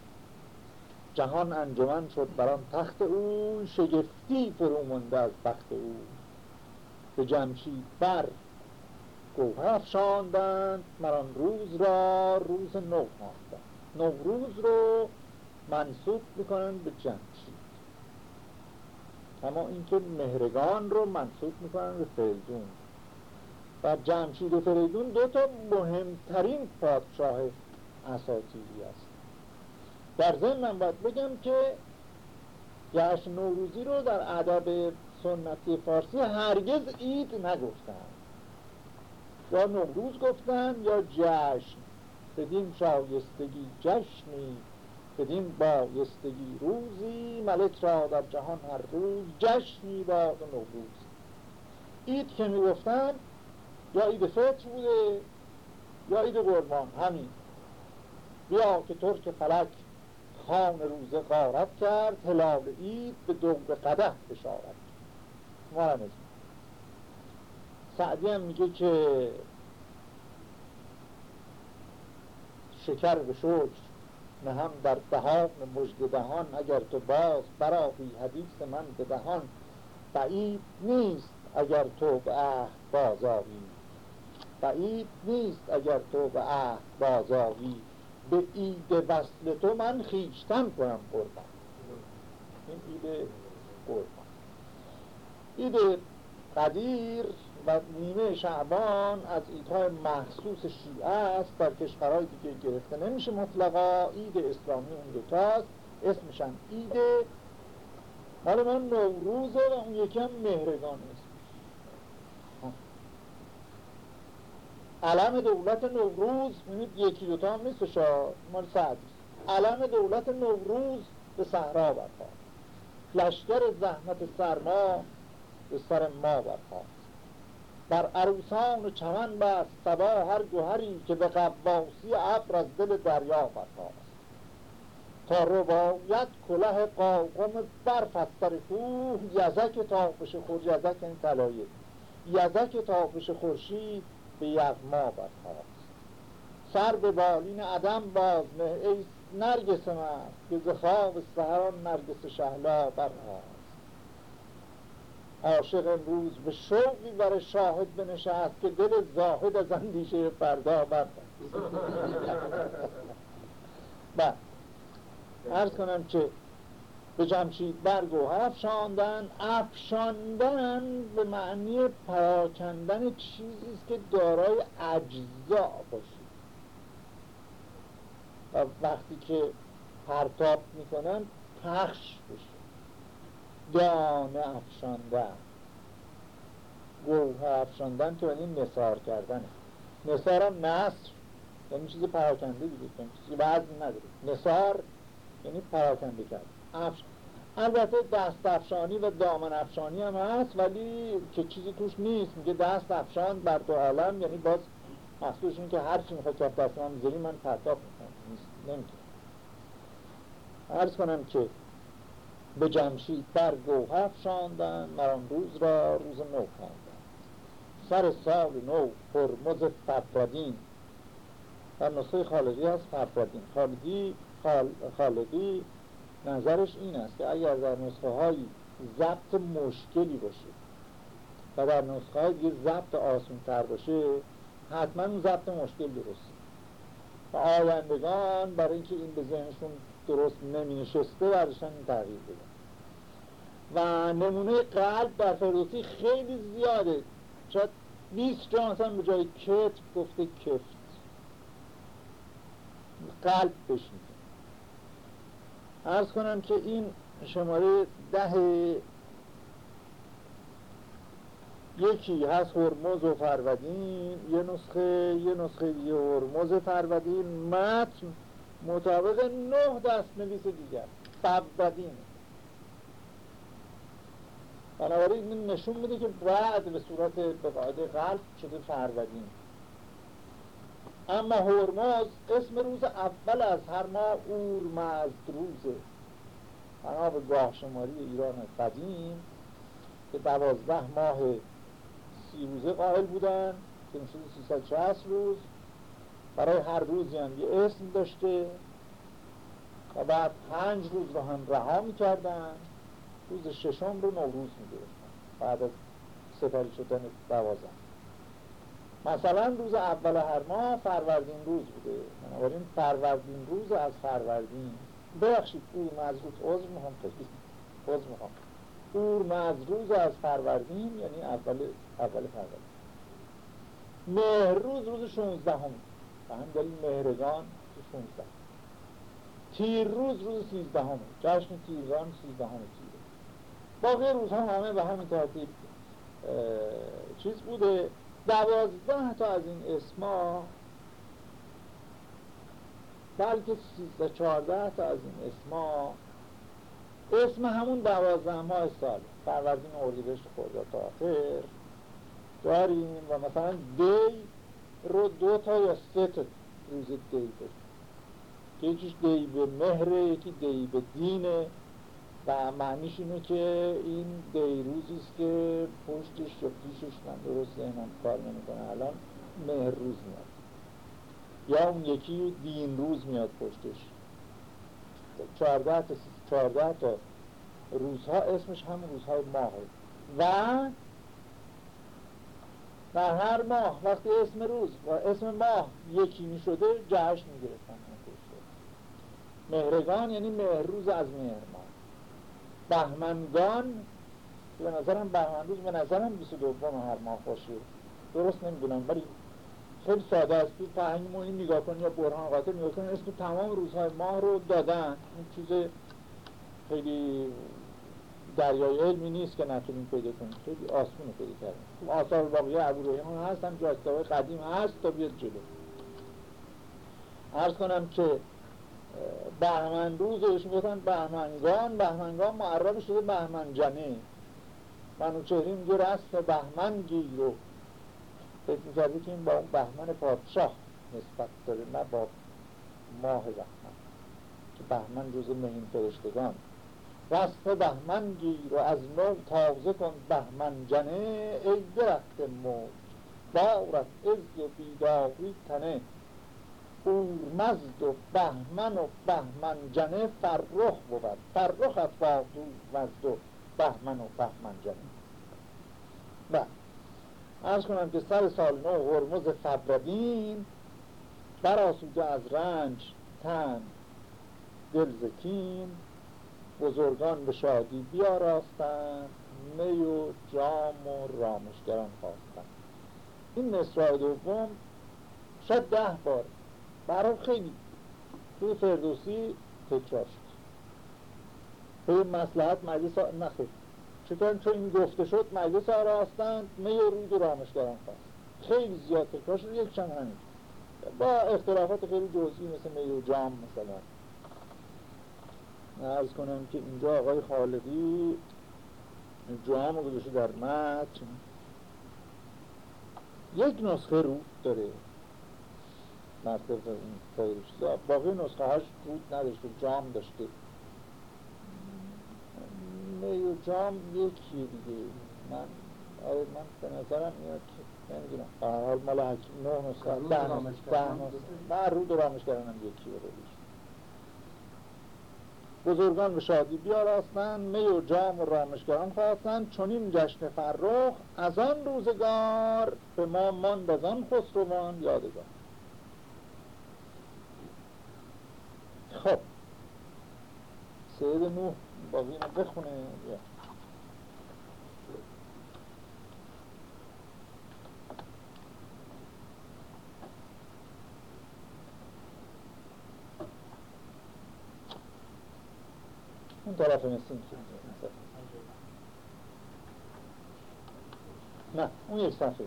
جهان انجمن شد بر آن تخت او شگفتی فرو مونده از بخت او به جمشید بر گوهر افشاندند مران روز را روز نو خواندند نوروز رو منصوب می‌کنن به جمشید اما اینکه مهرگان رو منصوب می‌کنن به فریدون. و جمشید و فریدون دو تا مهمترین پادشاه اساطیری است. در ضمن من باید بگم که جشن نوروزی رو در ادب سنتی فارسی هرگز عید نگفتن یا نوروز گفتن یا جشن. بدین شایستگی جشنی بدین بایستگی روزی. ملک را در جهان هر روز جشنی باد و نوروز. عید که می‌گفتن یا عید فطر بوده یا عید قربان همین. بیا که ترک فلک خان روزه غارت کرد هلال عید به دوم قده بشارت. کرد سعدی هم میگه که شکر به شکر هم در دهان مجد دهان اگر تو باز برابی حدیث من به دهان بعید نیست اگر تو به عهد بازاری بعید نیست اگر تو به عهد بازاری به عید وصل تو من خیشتن کنم قربان. این عید قربان. عید قدیر و نیمه شعبان از ایدهای محسوس شیعه است در کشورهای دیگه گرفته نمیشه مطلقا. عید اسلامی اون دوتاست اسمشن عید. مال من نوروزه و اون یکی هم مهرگان است. علم دولت نوروز می‌بینید یکی دوتا هم نیست شا مال سعد علم دولت نوروز به صحرا برپا لشکر زحمت سرما به سر ما برپا بر عروسان چمن بست سبا هر گوهری که به قباسی ابر از دل دریا برخواست تا روایت کله قاقم برف از سر کوه یزک تاپش خور یزک این طلایه. یزک تاپش خورشید به یغما برخواست سر به بالین عدم باز نه ای نرگس من که زخاب سهران نرگس شهلا برخواست عاشق امروز به شوقی بر شاهد بنشست که دل زاهد از اندیشه فردا برد بعد ارز کنم که به جمشید برگ و افشاندن افشاندن به معنی پراکندن چیزی است که دارای اجزا باشید و وقتی که پرتاب می‌کنن پخش بشه. دانه افشاندن گوه افشاندن که یعنی نصار کردنه. نصار هم نصر. یعنی چیز پراکنده دیگه. یعنی چیزی وزن نداره. نصار یعنی پراکنده کرد. افش... البته دست افشانی و دامن افشانی هم هست ولی که چیزی توش نیست. میگه دست افشان بر دو عالم یعنی باز مخصوص این که هر چی می‌خواد کف دست من من پرتاب می‌کنم. نمی‌تونم. عرض کنم که به جمشید بر گوهر شاندن مران روز را روز نو خواندن سر سال نو هرمز فرفردین در نسخه خالدی هست فرفردین خالدی خال... خالدی نظرش این است که اگر در نسخه های ضبط مشکلی باشه و در نسخه های دیگه ضبط آسون تر باشه حتما اون ضبط مشکل درست و آیندگان برای اینکه این به ذهنشون درست نمی نشسته برداشتن این تغییر بدن و نمونه قلب در فردوسی خیلی زیاده. شاید 20 جا مثلا به جای کت گفته کفت. قلب بشنید ارز کنم که این شماره ده یکی هست هرمز و فرودین یه نسخه یه نسخه دیگه هرمز فرودین متن مطابق نه دست نویس دیگر. فرودین بنابراین این نشون میده که بعد به صورت به قاعده قلب شده فرودین اما هرمز اسم روز اول از هر ماه اورمزد روزه بنا به گاه شماری ایران قدیم که دوازده ماه سی روزه قائل بودن که میشه 360 روز. برای هر روزی هم یه اسم داشته و بعد پنج روز رو هم رها می‌کردن. روز ششم رو نوروز می‌گرفتن. بعد از سپاری شدن دوازن مثلا روز اول هر ماه فروردین روز بوده. بنابراین فروردین روز از فروردین. ببخشید او مزروط عضو می‌خوام. عضو می‌خوام. اور مزروز از فروردین یعنی اول اول فروردین. مهروز روز 16 هم و هم دلیل مهرگان روز 16 تیر روز روز 13 هم جشن تیرگان 13 هم تیره باقی روز هم همه به همین ترتیب چیز بوده. دوازده تا از این اسما بلکه سیزده چهارده تا از این اسما. اسم همون دوازده ماه سال. فروردین اردیبهشت خرداد تا آخر. داریم و مثلا دی رو دو تا یا سه تا روز دی داریم که یکیش دی به مهره یکی دی به دینه و معنیش اینه که این دی روزیست که پشتش یا پیشش من درست ذهنم کار نمی‌کنه. الان مهر روز میاد. یا اون یکی دین روز میاد پشتش. چهارده تا روزها اسمش هم روزهای ماه و در هر ماه وقتی اسم روز و اسم ماه یکی می شده جهش می گرفتن مهرگان یعنی مهروز از مهر ماه. بهمنگان به نظرم بهمن روز به نظرم 22 هر ماه باشه. درست نمی‌دونم ولی خیلی ساده است. تو فهمی این نگاه کن یا برهان قاطع نگاه کن. اسم تمام روزهای ماه رو دادن. این چیز خیلی دریای علمی نیست که نتونیم پیدا کنیم. خیلی آسمون پیدا کردیم. آثار باقیه ابو ریحان هست هم جاستاوه قدیم هست تا بیاد جلو. عرض کنم که بهمن روز روش می‌گفتن بهمنگان بهمنگان معرب شده بهمن جنه منوچهری میگه رست بهمن گیر و فکر می‌کرده که این با اون بهمن پادشاه نسبت داره نه با ماه بهمن. که بهمن روز مهین فرشتگان رست بهمن گیر و از نو تازه کن بهمن جنه ای درخت موج. بارت از و بیداری تنه. اورمزد و بهمن و بهمن جنه فرخ بود. فرخ از وزد و بهمن و بهمن جنه. بله. ارز کنم که سر سال نو هرمز فبردین براسوده از رنج تن دل زکین بزرگان به شادی بیاراستند می و جام و رامشگران خواستند. این مصرع دوم شاید ده بار. برای خیلی توی فردوسی تکرار شد. توی مسلحت مجلس نخیر چطور چون این گفته شد مجلس آراستند می و رود و رامشگران خواست خیلی زیاد تکرار شد یک چند همین. با اختلافات خیلی جزئی مثل می و جام مثلا. ارز کنم که اینجا آقای خالقی جام گذاشته در متن. یک نسخه رو داره. مرتب باقی نسخه هاش رود نداشته جام داشته. می و جام یکی دیگه. من آره من به نظرم میاد که نمی‌دونم. حال مال حکیم نه نسخه ده نسخه ده نسخه. من رود و رامشگرانم یکی رو بزرگان به شادی بیاراستن می و جام و رامشگران چون چنین جشن فرخ از آن روزگار به ما من از آن خسروان یادگار. خب. سید نوح باقی بخونه اون طرف مثل نه اون یک صفحه.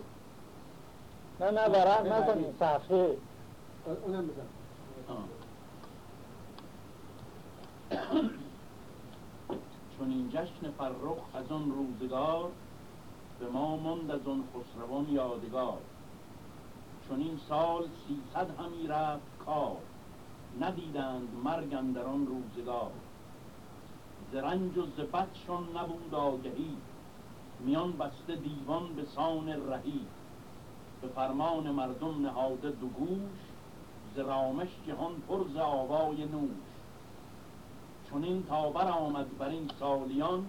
نه نه ورق نزنید. صفحه. اونم بزن. چون این جشن فرخ از آن روزگار به ما ماند از آن خسروان یادگار. چون این سال سیصد همی رفت کار ندیدند مرگ در آن روزگار. ز رنج و ز بدشان نبود آگهی. میان بسته دیوان به سان رهی. به فرمان مردم نهاده دو گوش ز جهان پر ز آوای نوش. چون این تا بر آمد بر این سالیان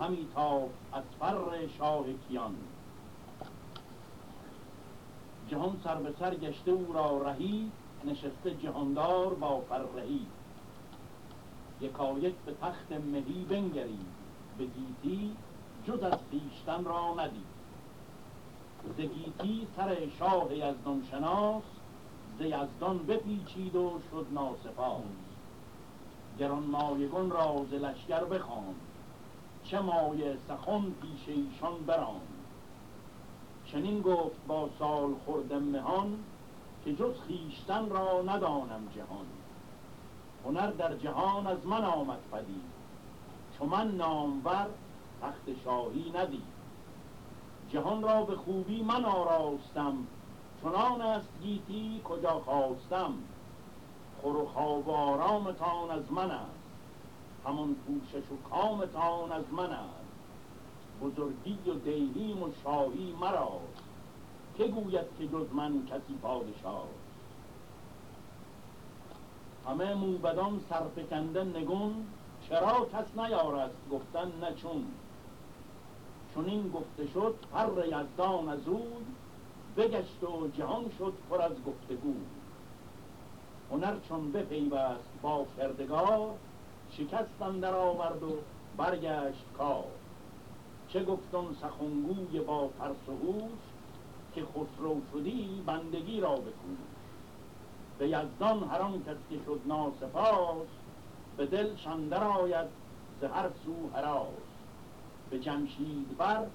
همی تا از فر شاه کیان. جهان سر به سر گشته او را رهی نشسته جهاندار با فرهی. یکایک به تخت مهی بنگرید به گیتی جز از خویشتن را ندید ز گیتی سر شاه یزدان شناس ز یزدان بپیچید و شد ناسپاس. گران مایگان را ز لشکر بخواند چه مایه سخن پیش ایشان براند چنین گفت با سال خورد مهان که جز خیشتن را ندانم جهان. هنر در جهان از من آمد پدید. چو من نامور تخت شاهی ندید. جهان را به خوبی من آراستم. چنان است گیتی کجا خواستم. خور و خواب آرامتان از من است. همان پوشش و کامتان از من است. بزرگی و دیهیم و شاهی مراست که گوید که جز من کسی پادشاه؟ همه موبدان سرفکنده نگون چرا کس نیارست گفتن نچون چون. این گفته شد پر یزدان از اوی بگشت و جهان شد پر از گفتگو. هنر چون بپیوست با کردگار شکست در آورد و برگشت کار. چه گفتن سخنگوی با ترس و که خسرو شدی بندگی را بکوش. به یزدان هر آن کس که شد ناسپاس به دل اندر آید ز هر سو هراس به جمشید بر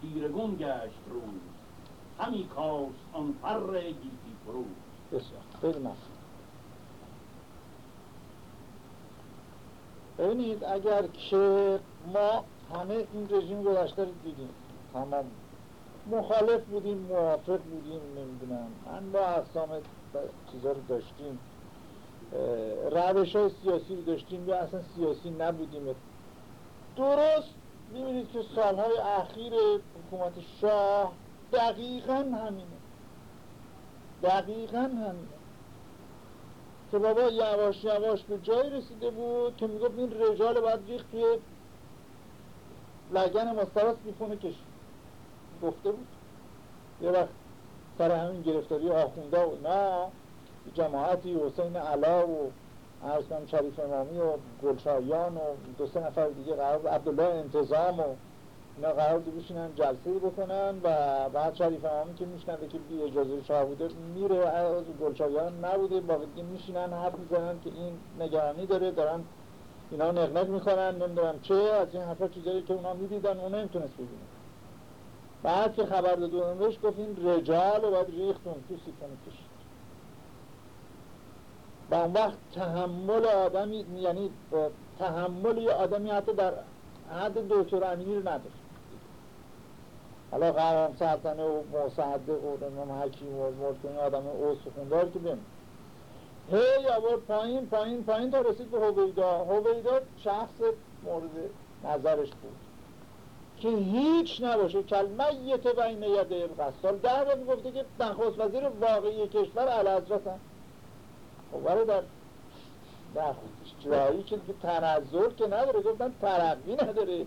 تیرگون گشت روز همی کاست آن فر گیتی فروز. بسیار ببینید اگر که ما همه این رژیم گذشته رو دیدیم تمام. مخالف بودیم موافق بودیم نمی‌دونم. با اقسام چیزا رو داشتیم. روش های سیاسی رو داشتیم یا اصلا سیاسی نبودیم. درست می‌بینید که سالهای اخیر حکومت شاه دقیقا همینه. دقیقا همینه. که بابا یواش یواش به جایی رسیده بود که می‌گفت این رجال باید ریخت توی لگن مسترس می‌خونه کشید. گفته بود. یه وقت سر همین گرفتاری آخونده و نه جماعتی حسین علا و عرض کنم شریف امامی و گلشایان و دو سه نفر دیگه قرار عبدالله انتظام و اینا قرار بود بشینن جلسه بکنن و بعد شریف امامی که میشنده که بی اجازه شاه بوده میره از گلشایان نبوده باقی دیگه میشینن حرف می‌زنن که این نگرانی داره دارن اینا نقنق می‌کنن نمی‌دونم چه از این حرفا چیزایی که اونا می‌دیدن اون نمی‌تونست ببینه. بعد که خبر داد اون بهش گفت این رجال و باید ریختون تو سیفون کشید و اون وقت تحمل آدمی یعنی تحمل یه آدمی حتی در حد دکتر امینی رو نداشت حالا قرام سلطنه و مصدق و نمیم حکیم و مرد آدم اوسخوندار که بیم هی آورد پایین پایین پایین تا رسید به هویدا. هویدا شخص مورد نظرش بود. که هیچ نباشه کلمه یت بین یده القصال در بار گفته که نخست وزیر واقعی کشور علیحضرت هم. خب در در جایی که تنظر که نداره. گفتن ترقی نداره.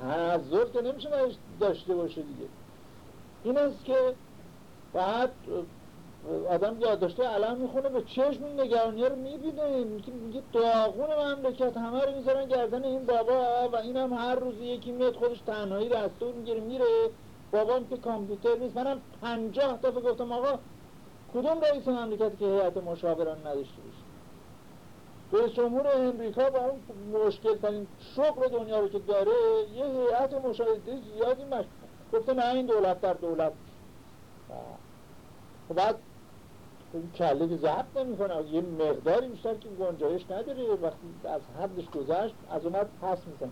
تنظر که نمیشه داشته باشه دیگه. این است که بعد آدم یادداشته علم می‌خونه به چشم این نگرانی رو می‌بینه. میگه داغون مملکت همه رو می‌ذارن گردن این بابا و این هم هر روز یکی میاد خودش تنهایی دستور می‌گیره میره. بابام که کامپیوتر نیست. منم پنجاه دفعه گفتم آقا کدوم رئیس مملکتی که هیئت مشاوران نداشته باشه؟ رئیس جمهور امریکا با اون مشکل ترین شغل دنیا رو که داره یه هیئت مشاهده زیادی مش گفته نه این دولت در دولت. و بعد کله که ضبط نمی‌کنه یه مقداری بیشتر که گنجایش نداره وقتی از حدش گذشت از اومد پس میزن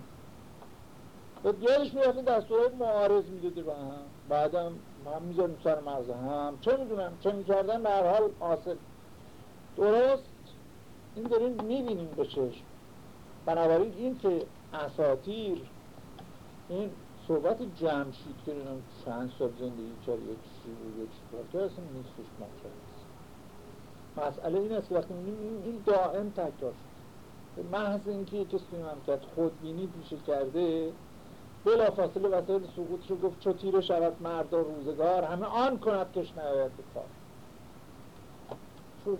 بعد یادش می‌رفته دستورات معارض می‌داده به هم بعدم هم می‌ذاریم سر مغزه هم. چه می‌دونم؟ چه می‌کردن؟ به هر حال آسل درست. این داریم می‌بینیم به چشم. بنابراین این که اساتیر این صحبت جمشید که چند سال زندگی کرد و یک چیزی که اصلا نیستش مطرح. مسئله این است وقتی این دائم تکرار شد. محض اینکه کسی کرد خودبینی پیش کرده بلا فاصله وسایل سقوط رو گفت چو تیره شود مرد و روزگار همه آن کند کش نیاید به کار. شروع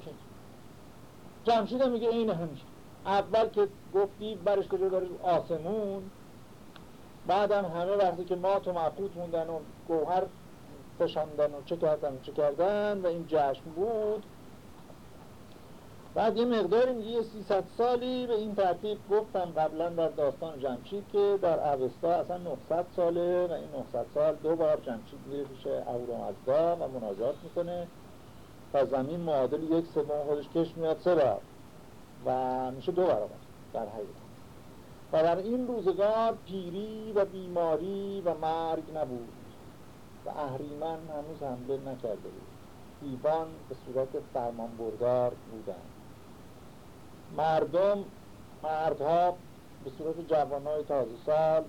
جمشید هم میگه این همیشه. اول که گفتی برش کجا داره آسمون بعدم همه وقتی که مات و معقود موندن و گوهر فشاندن و چه کردن و چه کردن و این جشن بود بعد یه مقداری میگه یه ست سالی به این ترتیب گفتم قبلا در داستان جمشید که در اوستا اصلا 900 ساله و این 900 سال دو بار جمشید میره پیش اهورامزدا و مناجات می‌کنه. و زمین معادل یک سوم خودش کش میاد سه بار و میشه دو برابر در حقیقت. و در این روزگار پیری و بیماری و مرگ نبود و اهریمن هنوز حمله نکرده بود. دیوان به صورت فرمان بردار بودند. مردم مردها به صورت جوانای تازه سال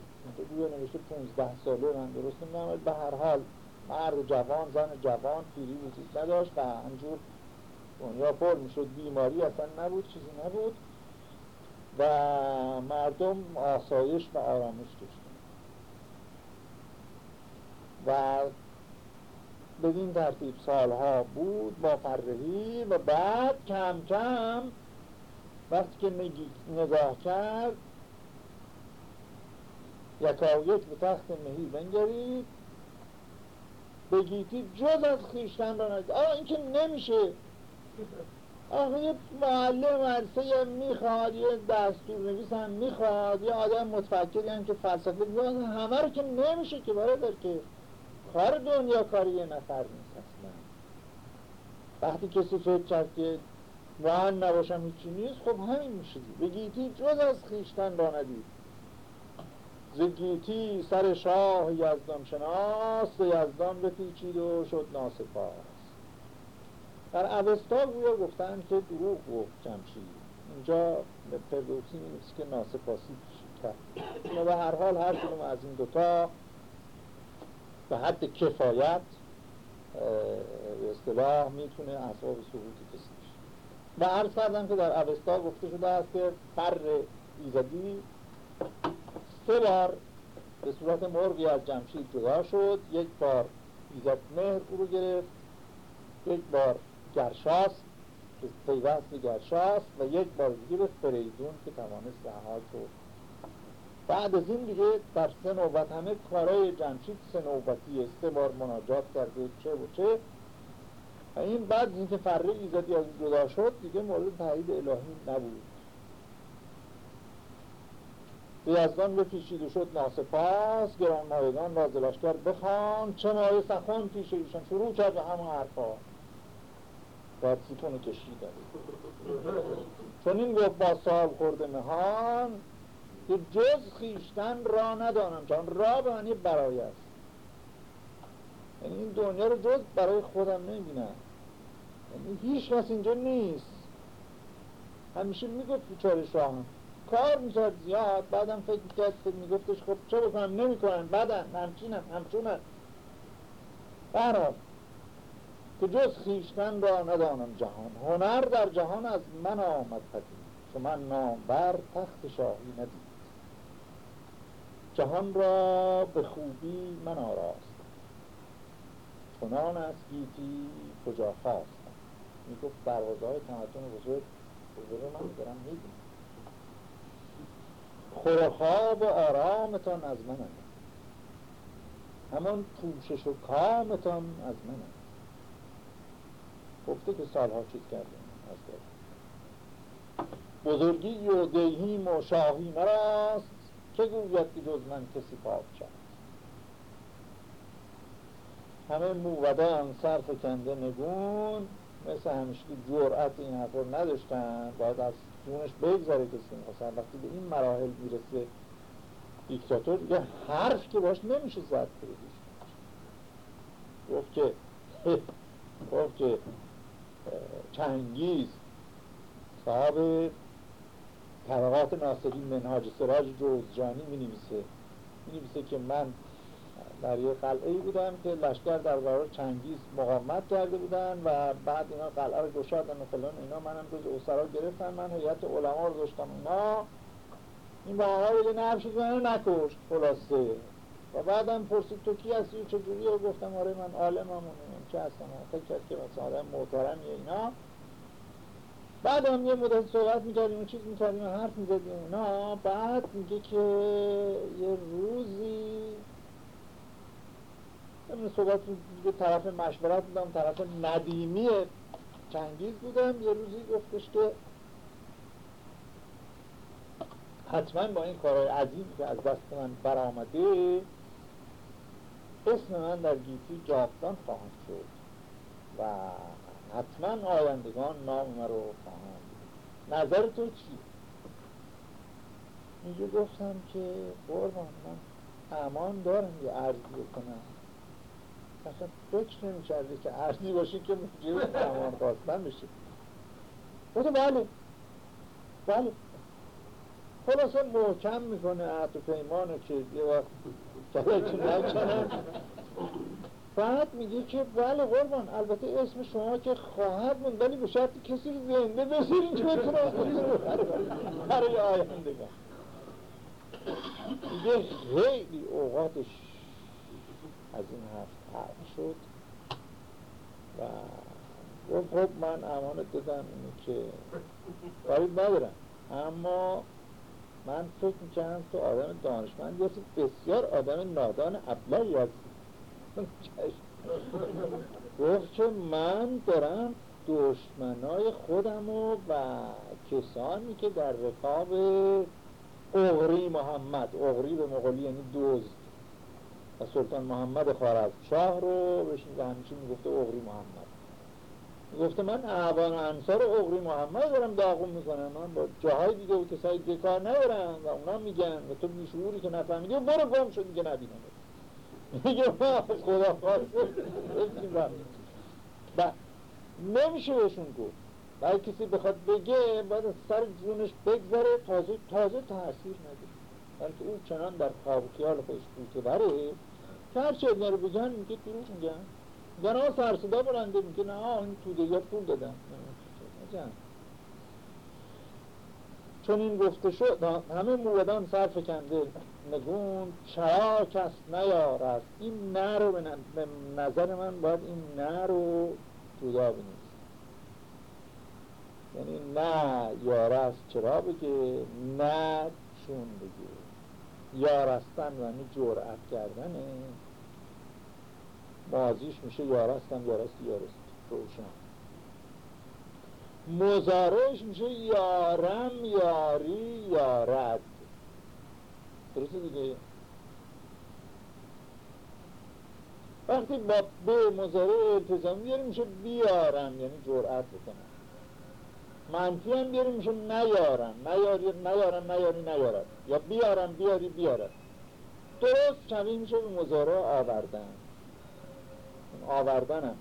روی نوشته 15 ساله من درست نمی‌دونم به هر حال مرد جوان زن جوان پیری وجود نداشت و همجور دنیا پر می‌شد. بیماری اصلا نبود چیزی نبود و مردم آسایش و آرامش داشتن. و بدین ترتیب سالها بود با فرهی و بعد کم کم وقتی که نگاه کرد یکایک به تخت مهی بنگرید بگیتی جز از خیشتن را ندید. آه این که نمیشه. آخه یه معلم عرصه می‌خواد یه دستور نویس هم می‌خواد یه آدم متفکری هم که فلسفه بیاد همه رو که نمیشه که برادر که کار دنیا کاری یه نفر نیست اصلا. وقتی کسی فکر کرد که من نباشم هیچی نیست خب همین میشه بگیتی جز از خیشتن را ندید. زگیتی سر شاه یزدان شناس یزدان بپیچید و شد ناسپاس. در اوستا گویا گفتن که دروغ گفت جمشید. اینجا به فردوسی می‌نویسه که ناسپاسی کرد به هر حال هر کدوم از این دوتا به حد کفایت به اصطلاح می‌تونه اسباب سقوطی کسی و عرض کردم که در اوستا گفته شده است که فر ایزدی سه بار به صورت مرگی از جمشید جدا شد. یک بار ایزد مهر او رو گرفت یک بار گرشاس که پیوست گرشاس و یک بار دیگه به فریدون که توانست رها شد بعد از این دیگه در سه نوبت همه کارای جمشید سه نوبتیه سه بار مناجات کرده چه و چه. این بعد اینکه فره ایزدی از جدا شد دیگه مورد تایید الهی نبود. به یزدان بپیشید و شد ناسپاس گران مایگان را زلاشکر بخوان چه مایه سخن پیش ایشان شروع کرد به همه حرفا باید سیتون کشید چون این گفت با سال خورده مهان که جز خیشتن را ندانم چون را به معنی برای است. یعنی این دنیا رو جز برای خودم نمی‌بینم. هیچ کس اینجا نیست. همیشه می‌گفت بیچاره شاهن کار می‌کرد زیاد بعدم فکر می‌کرد میگفتش خب چه بکنم نمی‌کنن بعدن همچینم همچونن برحال که جز خیشتن را ندانم جهان. هنر در جهان از من آمد پدید. که من نام بر تخت شاهی ندید. جهان را به خوبی من آراست. چنان از گیتی کجا خواست؟ می‌گفت دروازه های تمدن بزرگ بزرگ من دارم می‌دونم خورخواب و آرامتان از من هم. همان پوشش و کامتان از من هم. گفته که سالها چیز کرده از بزرگی و دیهیم و شاهی مراست که گوید که جز من کسی کرد همه موودان سر فکنده نگون مثل همیشه جرأت این حرف رو نداشتن باید از جونش بگذاره کسی. می‌خواستن وقتی به این مراحل می‌رسه دیکتاتور یه حرف که باش نمیشه زد گفت که گفت که چنگیز صاحب طبقات ناصری منهاج سراج جوزجانی می نویسه می نویسه که من در یه قلعه بودم که لشکر در برابر چنگیز مقاومت کرده بودن و بعد اینا قلعه رو گشادن و فلان اینا. منم جز اوسرا گرفتن من هیئت علما رو داشتم. اینا این با بگه نفش منو نکشت. خلاصه. و بعدم پرسید تو کی هستی؟ چجوری؟ رو گفتم آره من عالمم چه هستم؟ فکر کرد که مثلا آدم محترمی اینا. بعد هم یه مدت صحبت می‌کردیم و چیز می‌کردیم و حرف می‌زدیم. اونا بعد میگه که یه روزی صحبت طرف مشورت بودم طرف ندیمی چنگیز بودم. یه روزی گفتش که حتما با این کارهای عظیم که از دست من برآمده اسم من در گیتی جاودان خواهد شد و حتما آیندگان نام من رو خواهند نظر تو چی؟ اینجا گفتم که قربان من امان دارم یه عرضی بکنم. اصلا فکر نمی کرده که عرضی باشه که موجب امان خواستن بشه گفتم بله. بله. خلاصه محکم می‌کنه عهد و پیمانو که یه وقت کلکی نکنه بعد میگه که بله قربان البته اسم شما که خواهد من ولی به شرط کسی رو زنده بذارین که بتونه برای آیندگان. دیگه خیلی اوقاتش از این حرف حرف شد. و گفت خب من امانت دادم اینه که کاری ندارم. اما من فکر می‌کنم تو آدم دانشمند یا بسیار آدم نادان ابلایی هستی. گفت که من دارم دشمنای خودم و, کسانی که در رقاب اغری محمد اغری به مغولی یعنی دوزد و سلطان محمد شاه رو بهش همیشه می‌گفته اغری محمد. گفته من اعوان انصار اغری محمد دارم داغون می‌کنم. من با جاهای دیگه و کسای دکار ندارم و اونا میگن و تو بیشعوری که نفهمیدی و برو گم شد دیگه نبینم. میگه ما خدا خواسته. و نمیشه بهشون گفت. باید کسی بخواد بگه باید سر جونش بگذره تازه تازه تاثیر نده بلکه او چنان در خواب و خیال خودش بوته بره که هر چه رو بگن میگه دروغ میگن آه سرصدا برنده میگه نه این توده یا پول دادن چون این گفته شد همه موردان سر فکنده نگون چرا کس نیارست این نه رو به نظر من باید این نه رو جدا بنویسیم یعنی نه یارست چرا بگه نه چون بگه یارستن یعنی جرأت کردنه. مازیش میشه یارستم یارست یارست روشن. مزارش میشه یارم یاری یارد درسته دیگه؟ وقتی با به مزاره التزام بیاریم میشه بیارم یعنی جرأت بکنم. منفی هم بیاریم میشه نیارم. نیاری نیارم نیاری نیارد یا بیارم بیاری بیارد درست شبیه میشه به مزاره آوردن. آوردنم.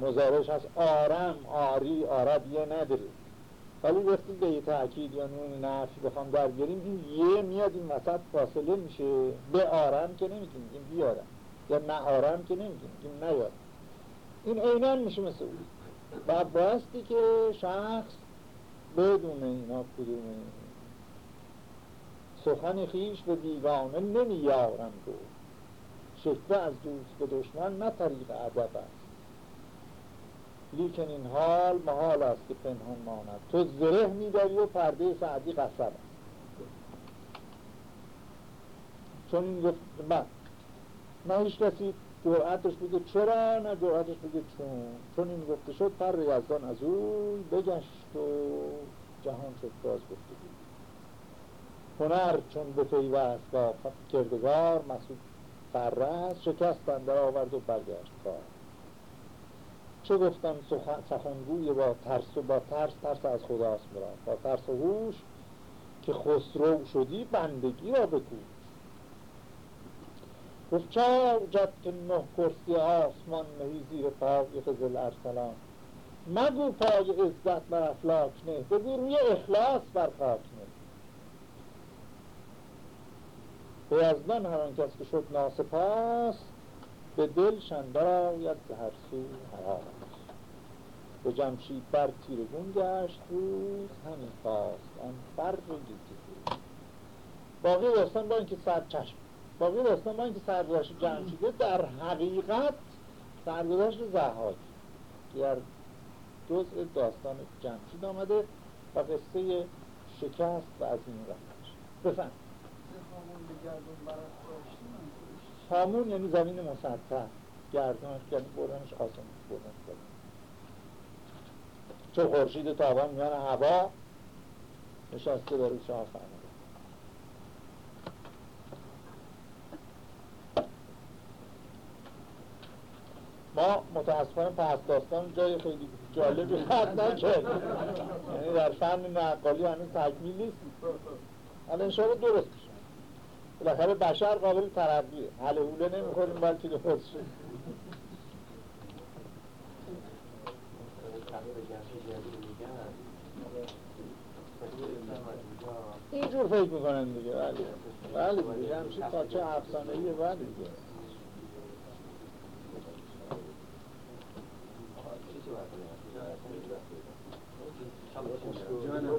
مزارش هست آرم آری آرد یه نداره ولی وقتی به یه تأکید یا نون نفی بخوام در بیاریم این یه میاد این وسط فاصله میشه. به آرم که نمی‌تونیم این بیارم. یا نه آرم که نمی‌تونیم این نیارم این اینان میشه مثل اون. و باستی که شخص بدون اینا کدوم سخن خیش به دیوانه نمیارم دو شکوه از دوست به دشمن نه طریق ادب است. لیکن این حال محال است که پنهان ماند. تو زره میداری و پرده سعدی قصر است. چون این گفت من نه هیچ کسی جرأتش بگه چرا؟ نه جرأتش بگه چون چون این گفته شد پر یزدان از اوی بگشت و جهان شد باز گفته بود. هنر چون به پیوست با کردگار مسعود فرست شکست در آورد و برگشت کار. چه گفتم؟ سخنگوی با ترس و با ترس ترس از خداست مراد. با ترس و هوش که خسرو شدی بندگی را بکوش گفت چه که نه کرسی آسمان نهی زیر پای خزل ارسلان. مگو پای عزت بر افلاک نه بگو روی اخلاص بر خاک نه. به از من هر کس که شد ناسپاس به دل شندر آید هر سو حراس. به جمشید بر تیرگون گشت روز همین خواست آن بر رو باقی داستان با اینکه سر چشم باقی داستان با اینکه سرگذشت جمشیده در حقیقت سرگذشت زهاک در جزء داستان جمشید آمده و قصه شکست و از این رفتش بفهم هامون یعنی زمین مسطح گردان یعنی بردنش آسان بردنش چون خورشید تابان میان هوا نشسته بر شاه فرمده ما متاسفانه پس داستان جای خیلی جالبی خط نکرد یعنی در فن نقالی هنوز تکمیل نیست. حالا انشاءالله درست میشه. بالاخره بشر قابل ترقیه. حل حوله نمی‌خوریم بلکه درست شد اینجور فکر می‌کنن دیگه. ولی ولی دیگه. همچه تا چه افسانه ایه ولی دیگه. جانم